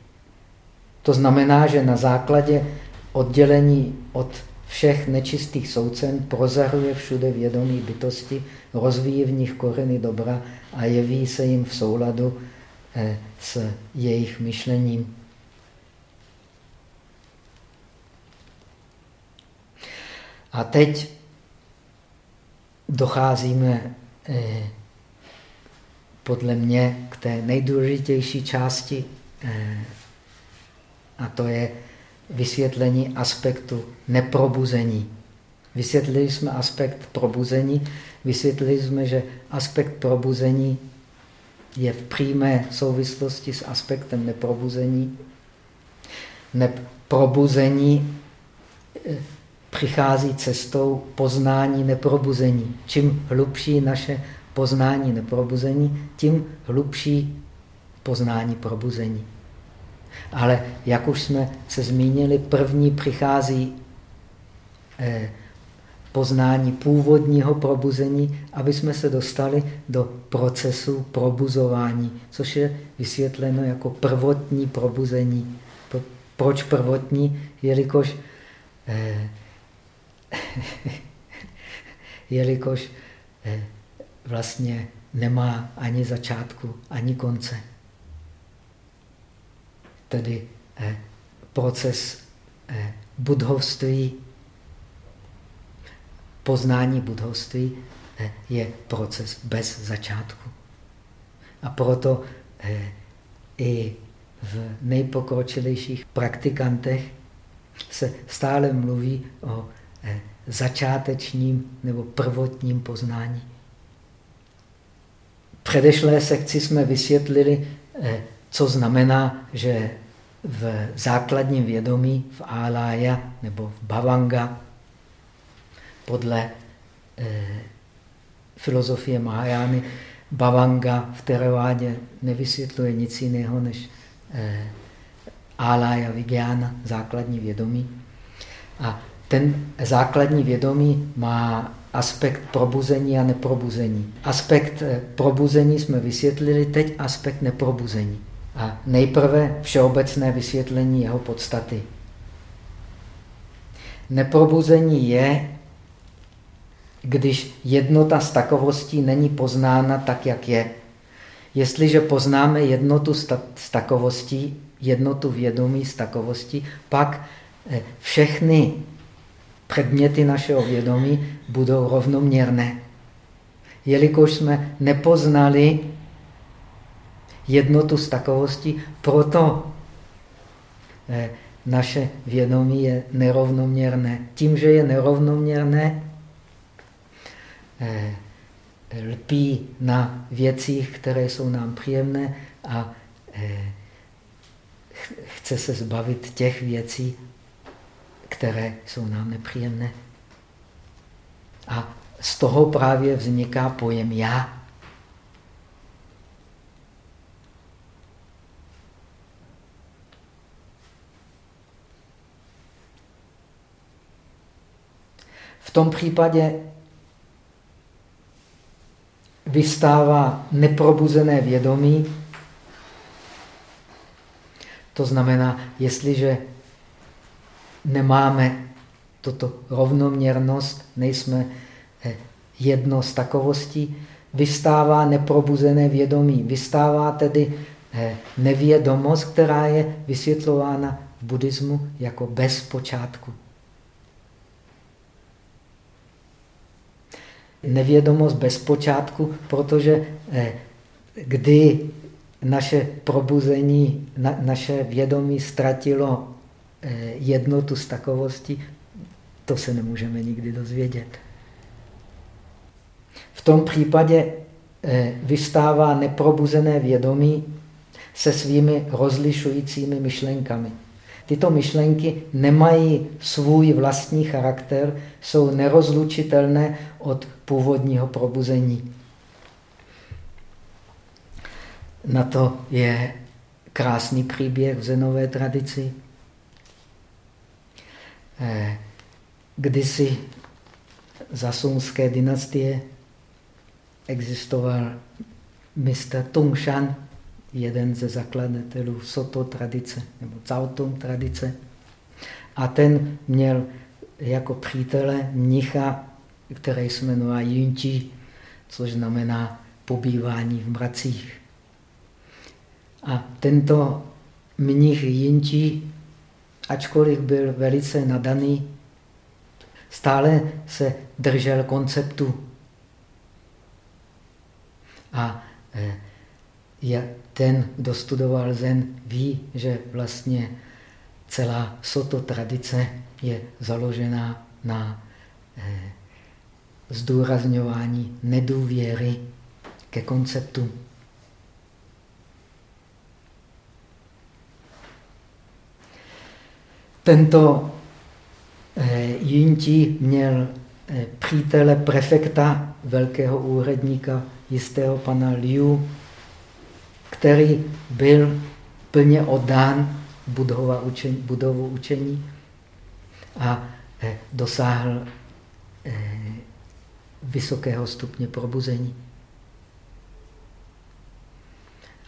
To znamená, že na základě oddělení od všech nečistých soucen prozahuje všude vědomí bytosti, rozvíjí v nich koreny dobra a jeví se jim v souladu Eh, s jejich myšlením. A teď docházíme podle mě k té nejdůležitější části, eh, a to je vysvětlení aspektu neprobuzení. Vysvětlili jsme aspekt probuzení, vysvětlili jsme, že aspekt probuzení je v přímé souvislosti s aspektem neprobuzení. Neprobuzení eh, přichází cestou poznání neprobuzení. Čím hlubší naše poznání neprobuzení, tím hlubší poznání probuzení. Ale jak už jsme se zmínili, první přichází eh, poznání původního probuzení, aby jsme se dostali do procesu probuzování, což je vysvětleno jako prvotní probuzení. Proč prvotní? Jelikož, eh, jelikož eh, vlastně nemá ani začátku, ani konce. Tedy eh, proces eh, budhovství poznání budovství eh, je proces bez začátku. A proto i v nejpokročilejších praktikantech se stále mluví o začátečním nebo prvotním poznání. V předešlé sekci jsme vysvětlili, co znamená, že v základním vědomí, v Alaya nebo v Bhavanga, podle eh, filozofie Mahajány Bhavanga v Teravádě nevysvětluje nic jiného než eh, Alaya Vigyana, základní vědomí. A ten základní vědomí má aspekt probuzení a neprobuzení. Aspekt eh, probuzení jsme vysvětlili, teď aspekt neprobuzení. A nejprve všeobecné vysvětlení jeho podstaty. Neprobuzení je když jednota z takovostí není poznána tak, jak je. Jestliže poznáme jednotu z takovostí, jednotu vědomí z takovostí, pak eh, všechny předměty našeho vědomí budou rovnoměrné. Jelikož jsme nepoznali jednotu z takovostí, proto naše vědomí je nerovnoměrné. Tím, že je nerovnoměrné, lpí na věcích, které jsou nám příjemné a chce se zbavit těch věcí, které jsou nám nepříjemné. A z toho právě vzniká pojem já. V tom případě vystává neprobuzené vědomí. To znamená, jestliže nemáme toto rovnoměrnost, nejsme eh, jedno z takovostí, vystává neprobuzené vědomí. Vystává tedy eh, nevědomost, která je vysvětlována v buddhismu jako bez počátku. Nevědomost bez počátku, protože eh, kdy naše probuzení, na, naše vědomí ztratilo jednotu z takovosti, to se nemůžeme nikdy dozvědět. V tom případě eh, vystává neprobuzené vědomí se svými rozlišujícími myšlenkami. Tyto myšlenky nemají svůj vlastní charakter, jsou nerozlučitelné od původního probuzení. Na to je krásný příběh v zenové tradici. Eh, kdysi za sunské dynastie existoval mistr Tungshan, jeden ze zakladatelů Soto tradice nebo Cao tradice. A ten měl jako přítele mnicha, který se jmenoval Yunji, což znamená pobývání v mracích. A tento mnich Yunji, ačkoliv byl velice nadaný, stále se držel konceptu. A eh, ten, kdo studoval Zen, ví, že vlastně celá soto tradice je založená na eh, zdůrazňování nedůvěry ke konceptu. Tento eh, Jinti měl eh, přítele prefekta, velkého úředníka, jistého pana Liu, který byl plně oddán budova učení, budovu učení a eh, dosáhl vysokého stupně probuzení.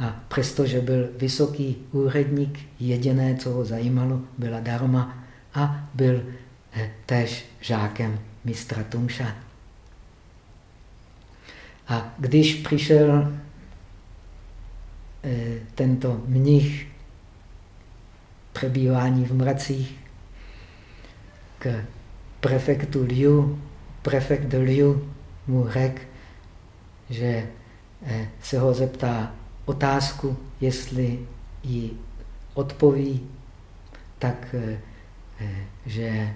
A přestože byl vysoký úředník, jediné, co ho zajímalo, byla darma a byl eh, též žákem mistra Tungša. A když přišel Eh, tento mnich přebývání v mracích k prefektu Liu. Prefekt Liu mu řekl, že eh, se ho zeptá otázku, jestli ji odpoví, tak eh, že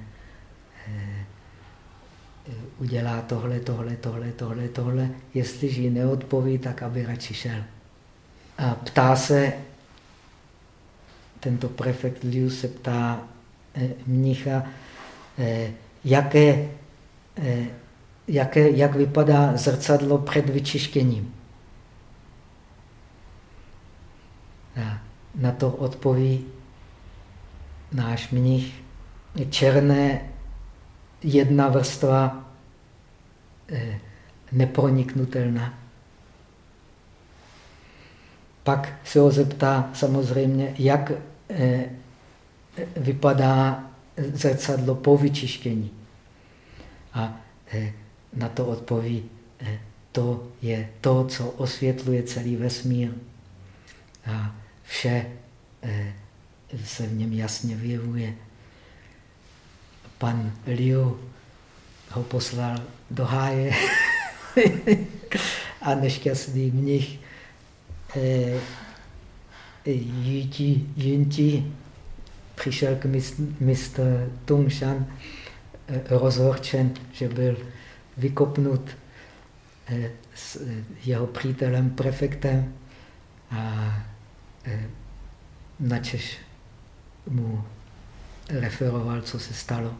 udělá tohle, tohle, tohle, tohle, tohle. Jestliže ji neodpoví, tak aby radši šel. A ptá se, tento prefekt Liu se ptá eh, mnicha, eh, jaké, eh, jaké, jak vypadá zrcadlo před vyčištěním. A na to odpoví náš mnich. Černé jedna vrstva neproniknutelná. Pak se ho zeptá samozřejmě, jak eh, vypadá zrcadlo po vyčištění. A eh, na to odpoví, eh, to je to, co osvětluje celý vesmír. A vše se v něm jasně vyjevuje. Pan Liu ho poslal do háje a nešťastný mnich Jinti přišel k mistr Tungshan rozhorčen, že byl vykopnut s jeho přítelem, prefektem a načež mu referoval, co se stalo.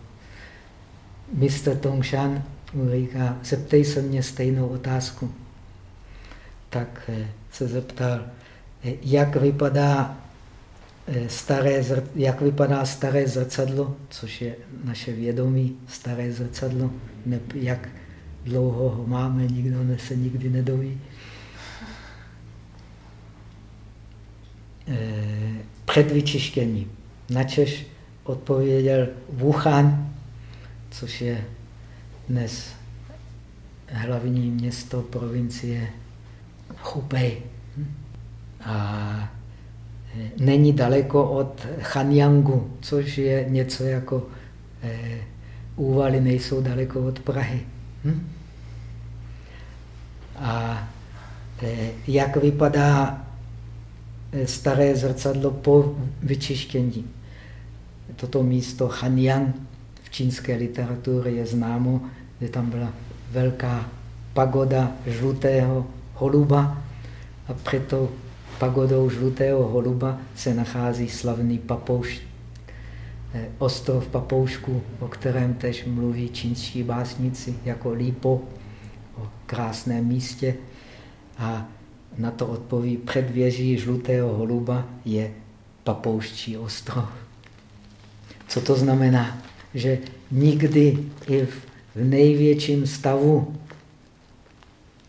Mr. Tongshan mu říká, zeptej se mě stejnou otázku. Tak eh, se zeptal, eh, jak vypadá eh, staré, jak vypadá staré zrcadlo, což je naše vědomí, staré zrcadlo, ne, jak dlouho ho máme, nikdo se nikdy nedoví. Před vyčištěním. Načež odpověděl Wuhan, což je dnes hlavní město provincie Hubei. A není daleko od Hanyangu, což je něco jako eh, úvaly nejsou daleko od Prahy. Hm? A eh, jak vypadá eh, staré zrcadlo po vyčištění? Toto místo Hanyang v čínské literatuře je známo, že tam byla velká pagoda žlutého holuba a před tou pagodou žlutého holuba se nachází slavný papouš, eh, ostrov Papoušku, o kterém tež mluví čínští básníci jako Lípo, o krásném místě. A na to odpoví před věží žlutého holuba je Papouští ostrov. Co to znamená? Že nikdy i v největším stavu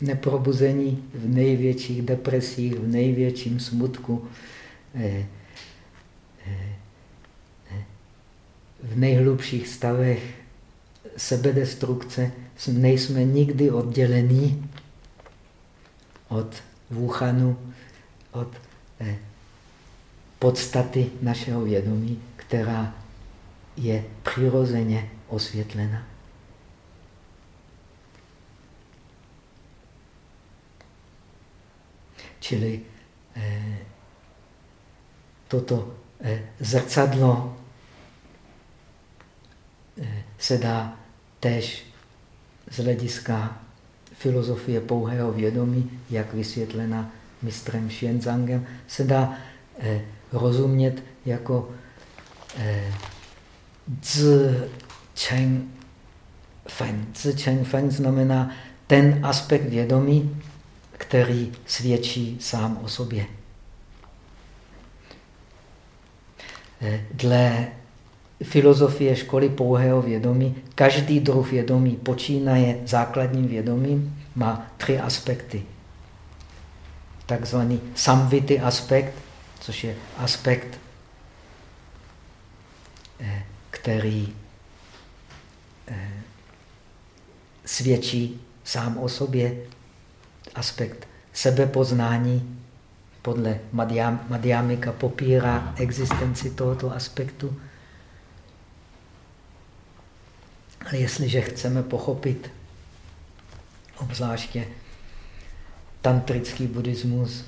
neprobuzení, v největších depresích, v největším smutku, eh, eh, eh, v nejhlubších stavech sebedestrukce nejsme nikdy oddělení od vůchanu, od podstaty našeho vědomí, která je přirozeně osvětlena. Čili eh, toto eh, zrcadlo eh, se dá též z hlediska filozofie pouhého vědomí, jak vysvětlena mistrem Xuanzangem, se dá eh, rozumět jako eh, Cheng Feng. Cheng Feng znamená ten aspekt vědomí, který svědčí sám o sobě. Eh, dle filozofie školy pouhého vědomí, každý druh vědomí počínaje základním vědomím, má tři aspekty. Takzvaný samvity aspekt, což je aspekt, eh, který eh, svědčí sám o sobě, aspekt sebepoznání podle Madhyamika popírá existenci tohoto aspektu. Ale jestliže chceme pochopit obzvláště tantrický buddhismus,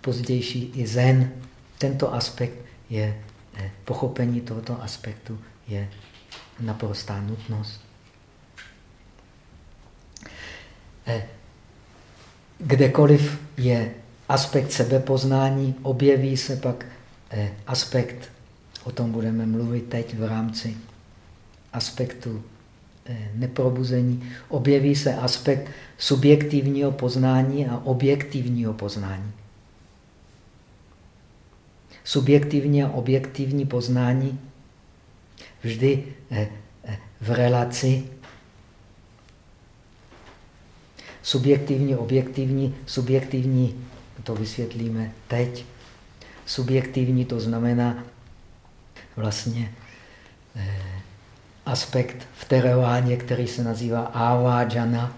pozdější i zen, tento aspekt je, eh, pochopení tohoto aspektu je naprostá nutnost. Eh, kdekoliv je aspekt sebepoznání, objeví se pak eh, aspekt, o tom budeme mluvit teď v rámci aspektu eh, neprobuzení, objeví se aspekt subjektivního poznání a objektivního poznání. Subjektivní a objektivní poznání vždy eh, v relaci Subjektivní, objektivní, subjektivní, to vysvětlíme teď. Subjektivní to znamená vlastně eh, aspekt v terováně, který se nazývá avajana,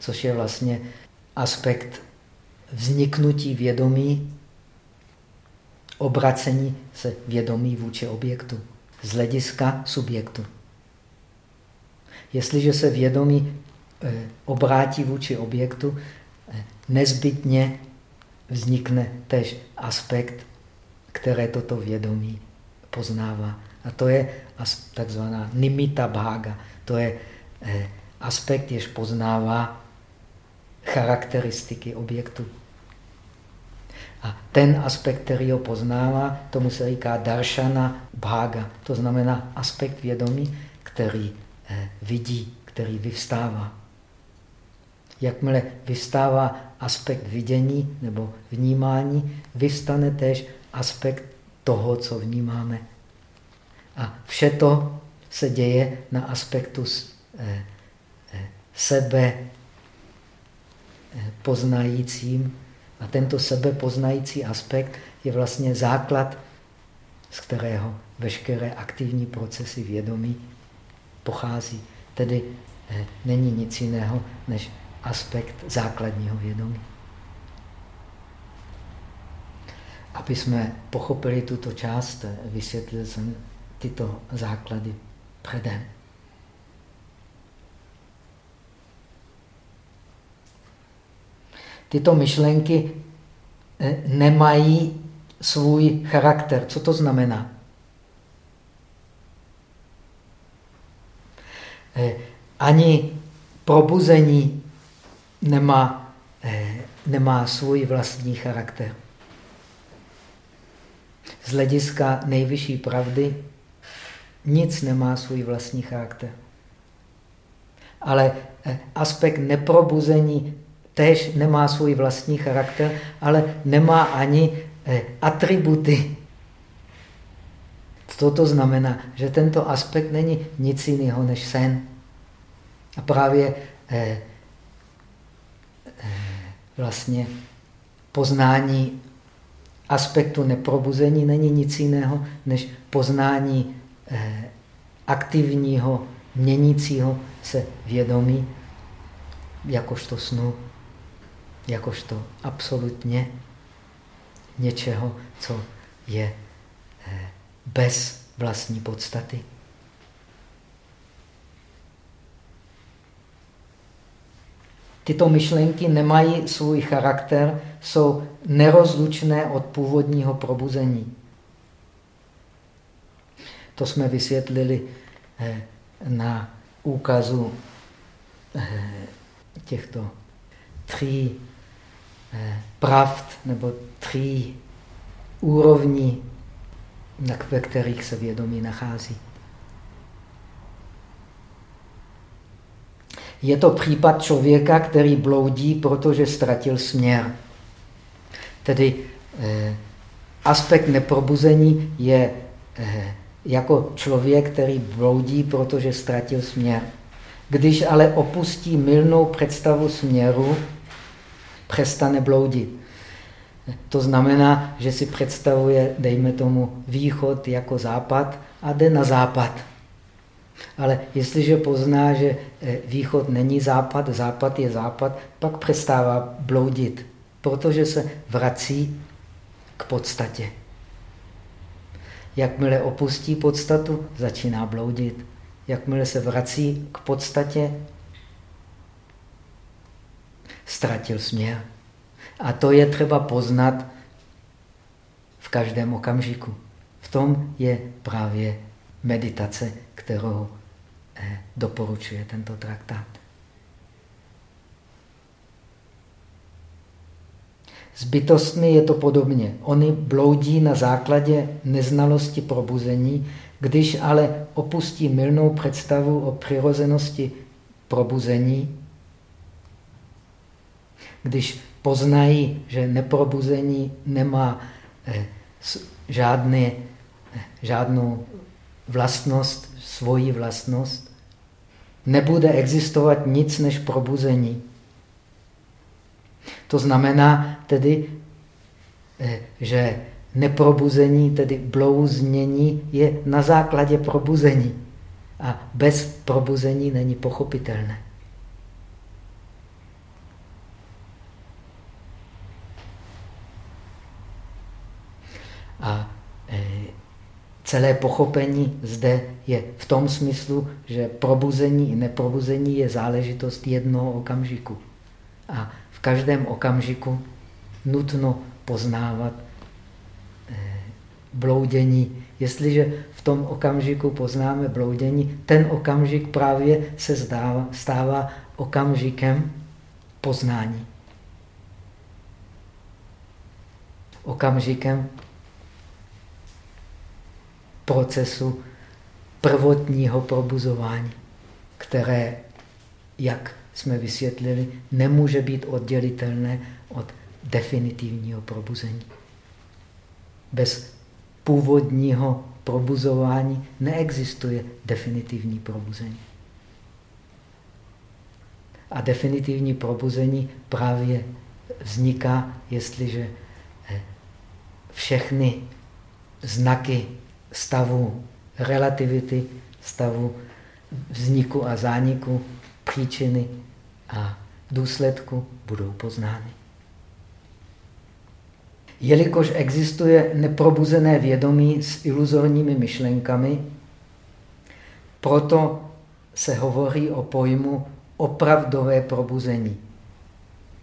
což je vlastně aspekt vzniknutí vědomí, obracení se vědomí vůči objektu z hlediska subjektu. Jestliže se vědomí Eh, obrátí vůči objektu, eh, nezbytně vznikne tež aspekt, které toto vědomí poznává. A to je takzvaná nimita bhaga. To je eh, aspekt, jež poznává charakteristiky objektu. A ten aspekt, který ho poznává, tomu se říká darshana bhaga. To znamená aspekt vědomí, který eh, vidí, který vyvstává. Jakmile vystává aspekt vidění nebo vnímání, vystane též aspekt toho, co vnímáme. A vše to se děje na aspektu eh, eh, sebe poznajícím. A tento sebepoznající aspekt je vlastně základ, z kterého veškeré aktivní procesy vědomí pochází. Tedy eh, není nic jiného než aspekt základního vědomí. Aby jsme pochopili tuto část, vysvětlil jsem tyto základy předem. Tyto myšlenky eh, nemají svůj charakter. Co to znamená? Eh, ani probuzení nemá, eh, nemá svůj vlastní charakter. Z hlediska nejvyšší pravdy nic nemá svůj vlastní charakter. Ale aspekt neprobuzení tež nemá svůj vlastní charakter, ale nemá ani eh, atributy. Co to znamená? Že tento aspekt není nic jiného než sen. A právě eh, eh, vlastně poznání aspektu neprobuzení není nic jiného než poznání eh, aktivního, měnícího se vědomí jakožto snu jakožto absolutně něčeho, co je eh, bez vlastní podstaty. Tyto myšlenky nemají svůj charakter, jsou nerozlučné od původního probuzení. To jsme vysvětlili eh, na úkazu eh, těchto tří Eh, pravd nebo tří úrovní, ve kterých se vědomí nachází. Je to případ člověka, který bloudí, protože ztratil směr. Tedy eh, aspekt neprobuzení je eh, jako člověk, který bloudí, protože ztratil směr. Když ale opustí milnou představu směru, přestane bloudit. To znamená, že si představuje, dejme tomu, východ jako západ a jde na západ. Ale jestliže pozná, že eh, východ není západ, západ je západ, pak přestává bloudit, protože se vrací k podstatě. Jakmile opustí podstatu, začíná bloudit. Jakmile se vrací k podstatě, ztratil směr. A to je třeba poznat v každém okamžiku. V tom je právě meditace, kterou eh, doporučuje tento traktát. S bytostmi je to podobně. Oni bloudí na základě neznalosti probuzení, když ale opustí milnou představu o přirozenosti probuzení, když poznají, že neprobuzení nemá eh, žádný, eh, žádnou vlastnost, svoji vlastnost, nebude existovat nic než probuzení. To znamená tedy, eh, že neprobuzení, tedy blouznění, je na základě probuzení. A bez probuzení není pochopitelné. A e, celé pochopení zde je v tom smyslu, že probuzení i neprobuzení je záležitost jednoho okamžiku. A každém okamžiku nutno poznávat e, bloudění Jestliže v tom okamžiku poznáme bloudění, ten okamžik právě se zdává, stává okamžikem poznání. Okamžikem procesu prvotního probuzování, které, jak jsme vysvětlili, nemůže být oddělitelné od definitivního probuzení. Bez původního probuzování neexistuje definitivní probuzení. A definitivní probuzení právě vzniká, jestliže eh, všechny znaky stavu relativity, stavu vzniku a zániku, příčiny a důsledku budou poznány. Jelikož existuje neprobuzené vědomí s iluzorními myšlenkami, proto se hovoří o pojmu opravdové probuzení,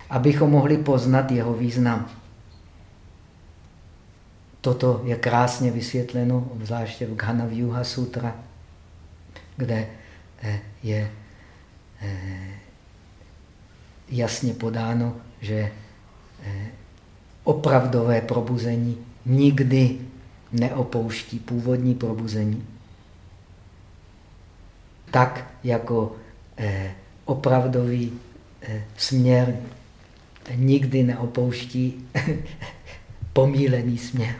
abychom mohli poznat jeho význam. Toto je krásně vysvětleno, zvláště v Ghana Vyuha Sutra, kde eh, je jasně podáno, že eh, opravdové probuzení nikdy neopouští původní probuzení. Tak jako opravdový směr nikdy neopouští pomílený směr.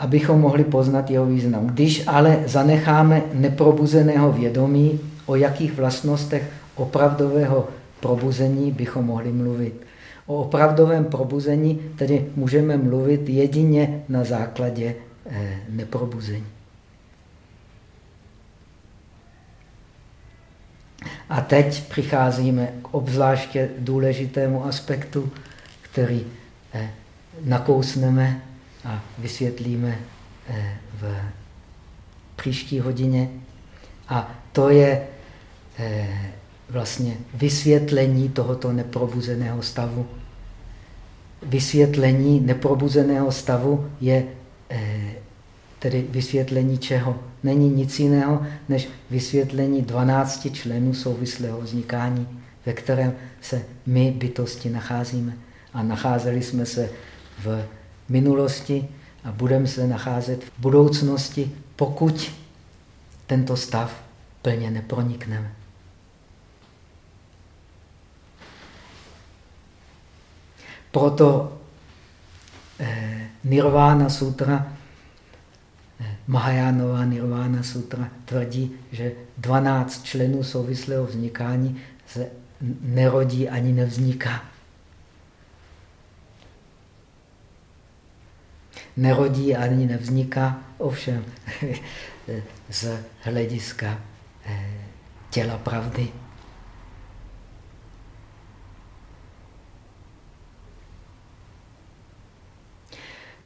Abychom mohli poznat jeho význam. Když ale zanecháme neprobuzeného vědomí, o jakých vlastnostech opravdového probuzení bychom mohli mluvit. O opravdovém probuzení tedy můžeme mluvit jedině na základě eh, neprobuzení. A teď přicházíme k obzvláště důležitému aspektu, který eh, nakousneme a vysvětlíme eh, v příští hodině. A to je eh, vlastně vysvětlení tohoto neprobuzeného stavu. Vysvětlení neprobuzeného stavu je eh, tedy vysvětlení čeho? Není nic jiného, než vysvětlení 12 členů souvislého vznikání, ve kterém se my bytosti nacházíme. A nacházeli jsme se v minulosti a budeme se nacházet v budoucnosti, pokud tento stav plně nepronikneme. Proto eh, Nirvana Sutra, eh, Mahajánová Nirvana Sutra tvrdí, že 12 členů souvislého vznikání se nerodí ani nevzniká. Nerodí ani nevzniká, ovšem z hlediska eh, těla pravdy.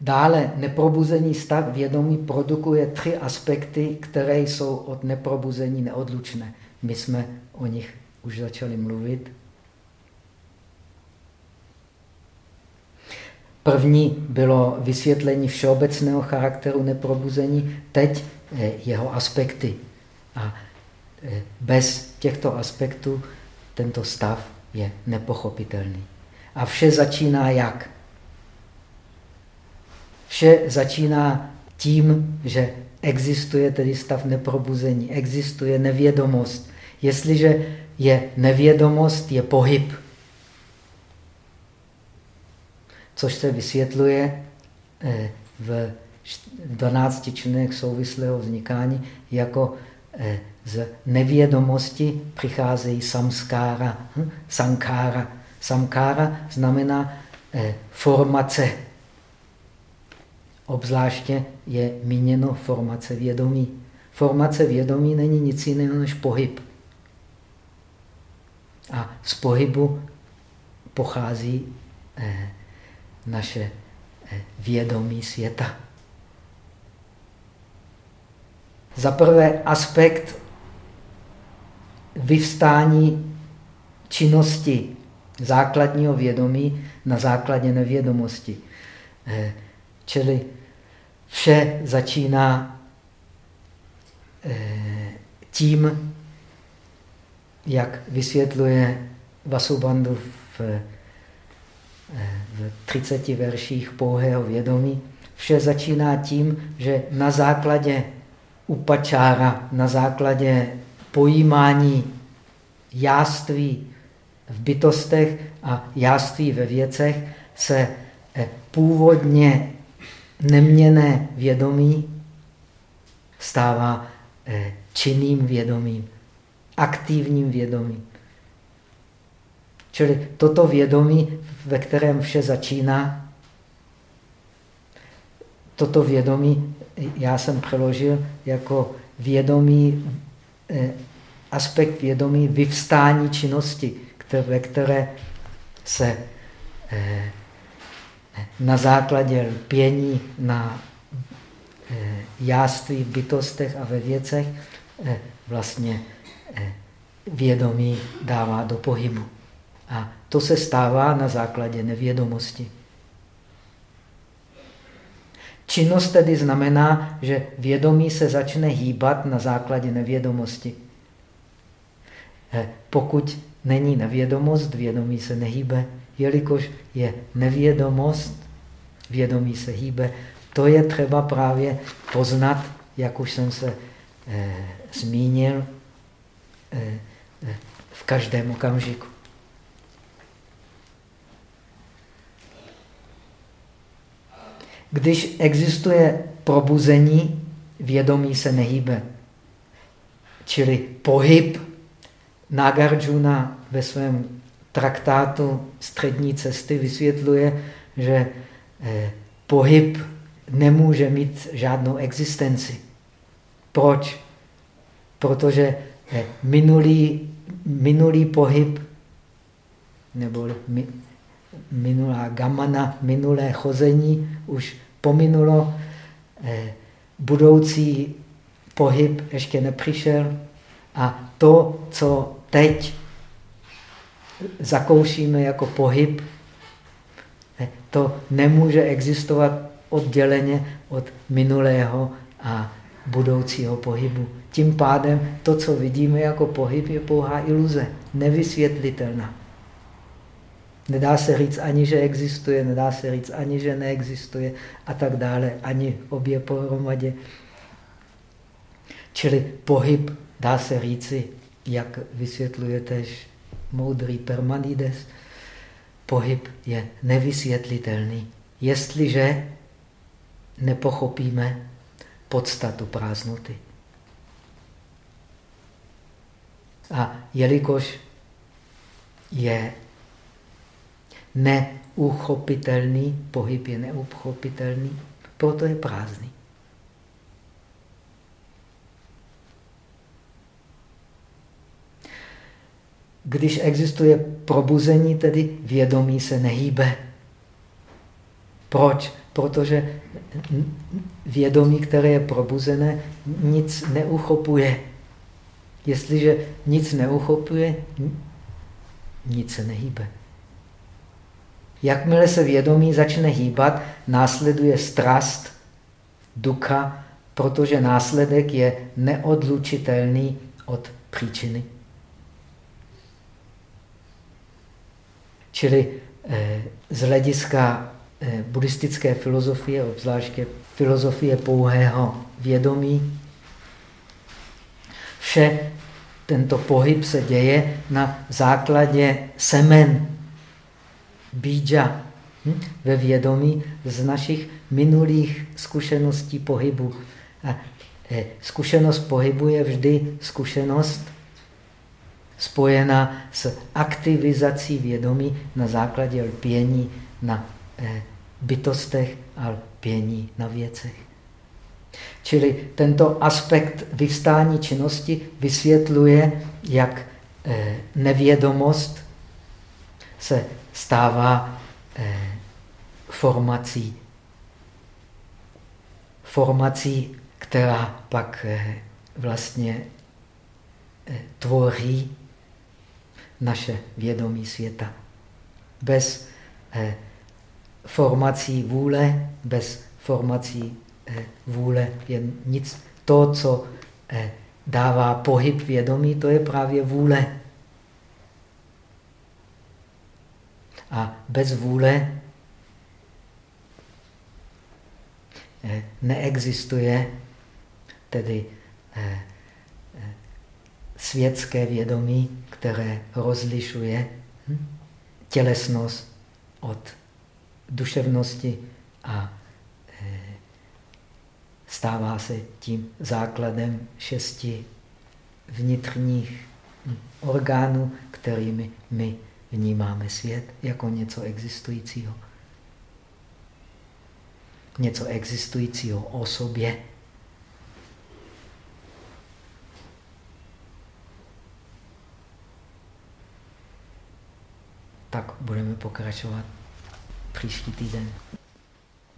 Dále neprobuzení stav vědomí produkuje tři aspekty, které jsou od neprobuzení neodlučné. My jsme o nich už začali mluvit. První bylo vysvětlení všeobecného charakteru neprobuzení, teď eh, jeho aspekty. A eh, bez těchto aspektů tento stav je nepochopitelný. A vše začíná jak? Vše začíná tím, že existuje tedy stav neprobuzení, existuje nevědomost. Jestliže je nevědomost, je pohyb což se vysvětluje eh, v 12 členech souvislého vznikání jako eh, z nevědomosti přicházejí samskára, hm? sankára. Samkára znamená eh, formace. Obzvláště je míněno formace vědomí. Formace vědomí není nic jiného než pohyb. A z pohybu pochází eh, naše eh, vědomí světa. Za prvé aspekt vyvstání činnosti základního vědomí na základě nevědomosti. Eh, čili vše začíná eh, tím, jak vysvětluje Vasubandhu v, v 30 verších pouhého vědomí, vše začíná tím, že na základě upačára, na základě pojímání jáství v bytostech a jáství ve věcech se eh, původně neměné vědomí stává eh, činným vědomím, aktivním vědomím. Čili toto vědomí, ve kterém vše začíná, toto vědomí já jsem přeložil jako vědomí, eh, aspekt vědomí vyvstání činnosti, ve které se eh, na základě lpění na eh, jáství v bytostech a ve věcech vlastně vědomí dává do pohybu. A to se stává na základě nevědomosti. Činnost tedy znamená, že vědomí se začne hýbat na základě nevědomosti. Eh, pokud není nevědomost, vědomí se nehýbe. Jelikož je nevědomost, vědomí se hýbe. To je třeba právě poznat, jak už jsem se eh, zmínil, eh, eh v každém okamžiku. Když existuje probuzení, vědomí se nehýbe. Čili pohyb Nagarjuna ve svém traktátu Střední cesty vysvětluje, že eh, pohyb nemůže mít žádnou existenci. Proč? Protože eh, minulý, minulý pohyb nebo minulá gamana, minulé chození už pominulo, eh, budoucí pohyb ještě nepřišel a to, co teď zakoušíme jako pohyb, eh, to nemůže existovat odděleně od minulého a budoucího pohybu. Tím pádem to, co vidíme jako pohyb, je pouhá iluze, nevysvětlitelná. Nedá se říct ani, že existuje, nedá se říct ani, že neexistuje a tak dále, ani obě pohromadě. Čili pohyb, dá se říci, jak vysvětluje tež moudrý Permanides, pohyb je nevysvětlitelný, jestliže nepochopíme podstatu prázdnoty. A jelikož je neuchopitelný, pohyb je neuchopitelný, proto je prázdný. Když existuje probuzení, tedy vědomí se nehýbe. Proč? Protože vědomí, které je probuzené, nic neuchopuje. Jestliže nic neuchopuje, nic se nehýbe. Jakmile se vědomí začne hýbat, následuje strast, ducha, protože následek je neodlučitelný od příčiny. Čili eh, z hlediska eh, buddhistické filozofie, obzvláště filozofie pouhého vědomí, vše tento pohyb se děje na základě semen bídža hm, ve vědomí z našich minulých zkušeností pohybu. A eh, zkušenost pohybu je vždy zkušenost spojená s aktivizací vědomí na základě lpění na eh, bytostech a lpění na věcech. Čili tento aspekt vyvstání činnosti vysvětluje, jak eh, nevědomost se stává eh, formací. Formací, která pak eh, vlastně eh, tvoří naše vědomí světa. Bez formací vůle, bez formací vůle je nic. To, co dává pohyb vědomí, to je právě vůle. A bez vůle eh, neexistuje tedy eh, eh, světské vědomí, které rozlišuje hm, tělesnost od duševnosti a stává se tím základem šesti vnitřních orgánů, kterými my vnímáme svět jako něco existujícího. Něco existujícího o sobě. Tak budeme pokračovat příští týden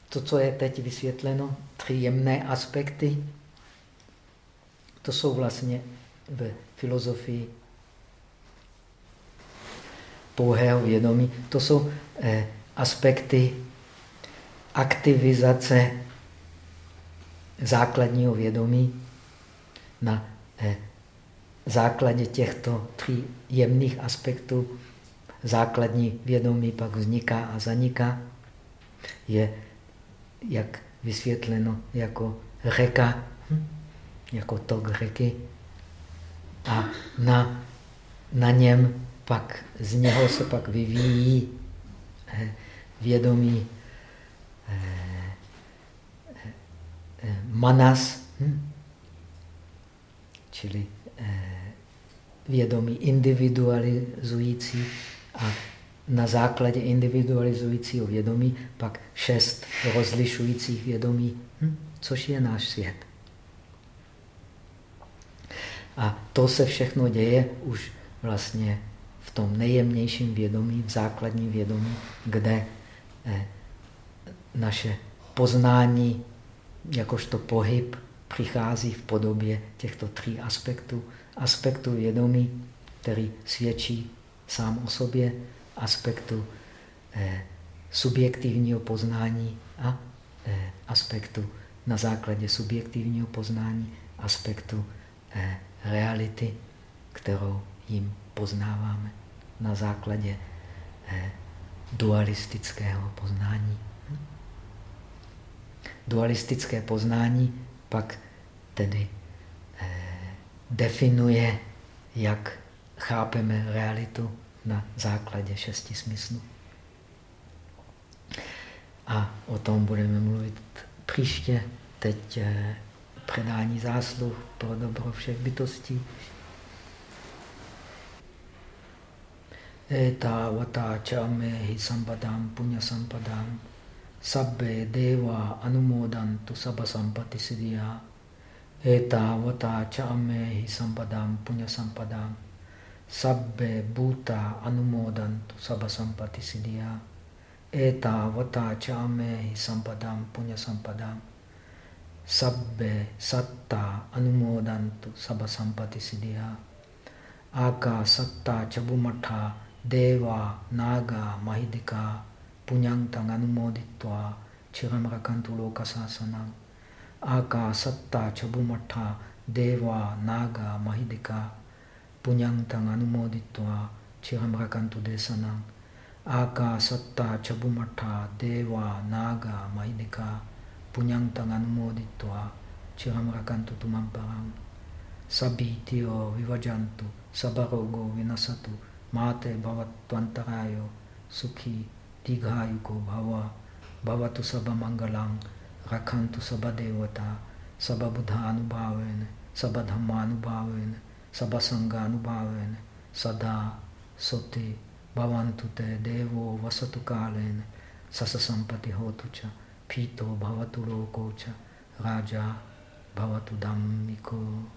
to, co je teď vysvětleno, tři jemné aspekty, to jsou vlastně v filozofii pouhého vědomí. To jsou eh, aspekty aktivizace základního vědomí na eh, základě těchto tří jemných aspektů základní vědomí pak vzniká a zaniká, je jak vysvětleno jako řeka, hm? jako tok řeky. A na, na něm pak, z něho se pak vyvíjí eh, vědomí eh, eh, manas, hm? čili vědomí individualizující a na základě individualizujícího vědomí pak šest rozlišujících vědomí, hm? což je náš svět. A to se všechno děje už vlastně tom nejjemnějším vědomí, v základním vědomí, kde eh, naše poznání, jakožto pohyb, přichází v podobě těchto tří aspektů. Aspektu vědomí, který svědčí sám o sobě, aspektu eh, subjektivního poznání a eh, aspektu na základě subjektivního poznání, aspektu reality, kterou jim poznáváme na základě eh, dualistického poznání. Dualistické poznání pak tedy eh, definuje, jak chápeme realitu na základě šesti smyslů. A o tom budeme mluvit příště. Teď eh, předání zásluh pro dobro všech bytostí. Eta vata chamehi sampadam punya sampadam sabbe deva anumodantu sabha sampati siddhya. Eta vata chamehi sampadam punya sampadam sabbe bhuta anumodantu sabha sampati siddhya eta vata chame sampadam punya sampadam sabbe satta anumodantu sabha sampati siddhya aka satta chabumatha deva naga mahidika punyantang anumoditva chiram rakantu lokasasanam aka satta chabumatha deva naga mahidika punyang tang anumoditva chiram rakantu desanam aka satta chabumatha deva naga maidika punyang tang anumoditva chiram rakantu tumamparam. Sabhitiyo vivajantu sabarogo vinasatu माते भवत्वंतरायो सुखी दीघायु को भव। भवतु सब मंगलां रखंतु सब देवता, सब बुधानुभावेन, सब धम्मानुभावेन, सब संगानुभावेन, सदा सुति भवन्तु ते देवो वसतु कालेन सस संपत्ति होतु च फीतो भवतु लोको च, राजा भवतु धम्मिको।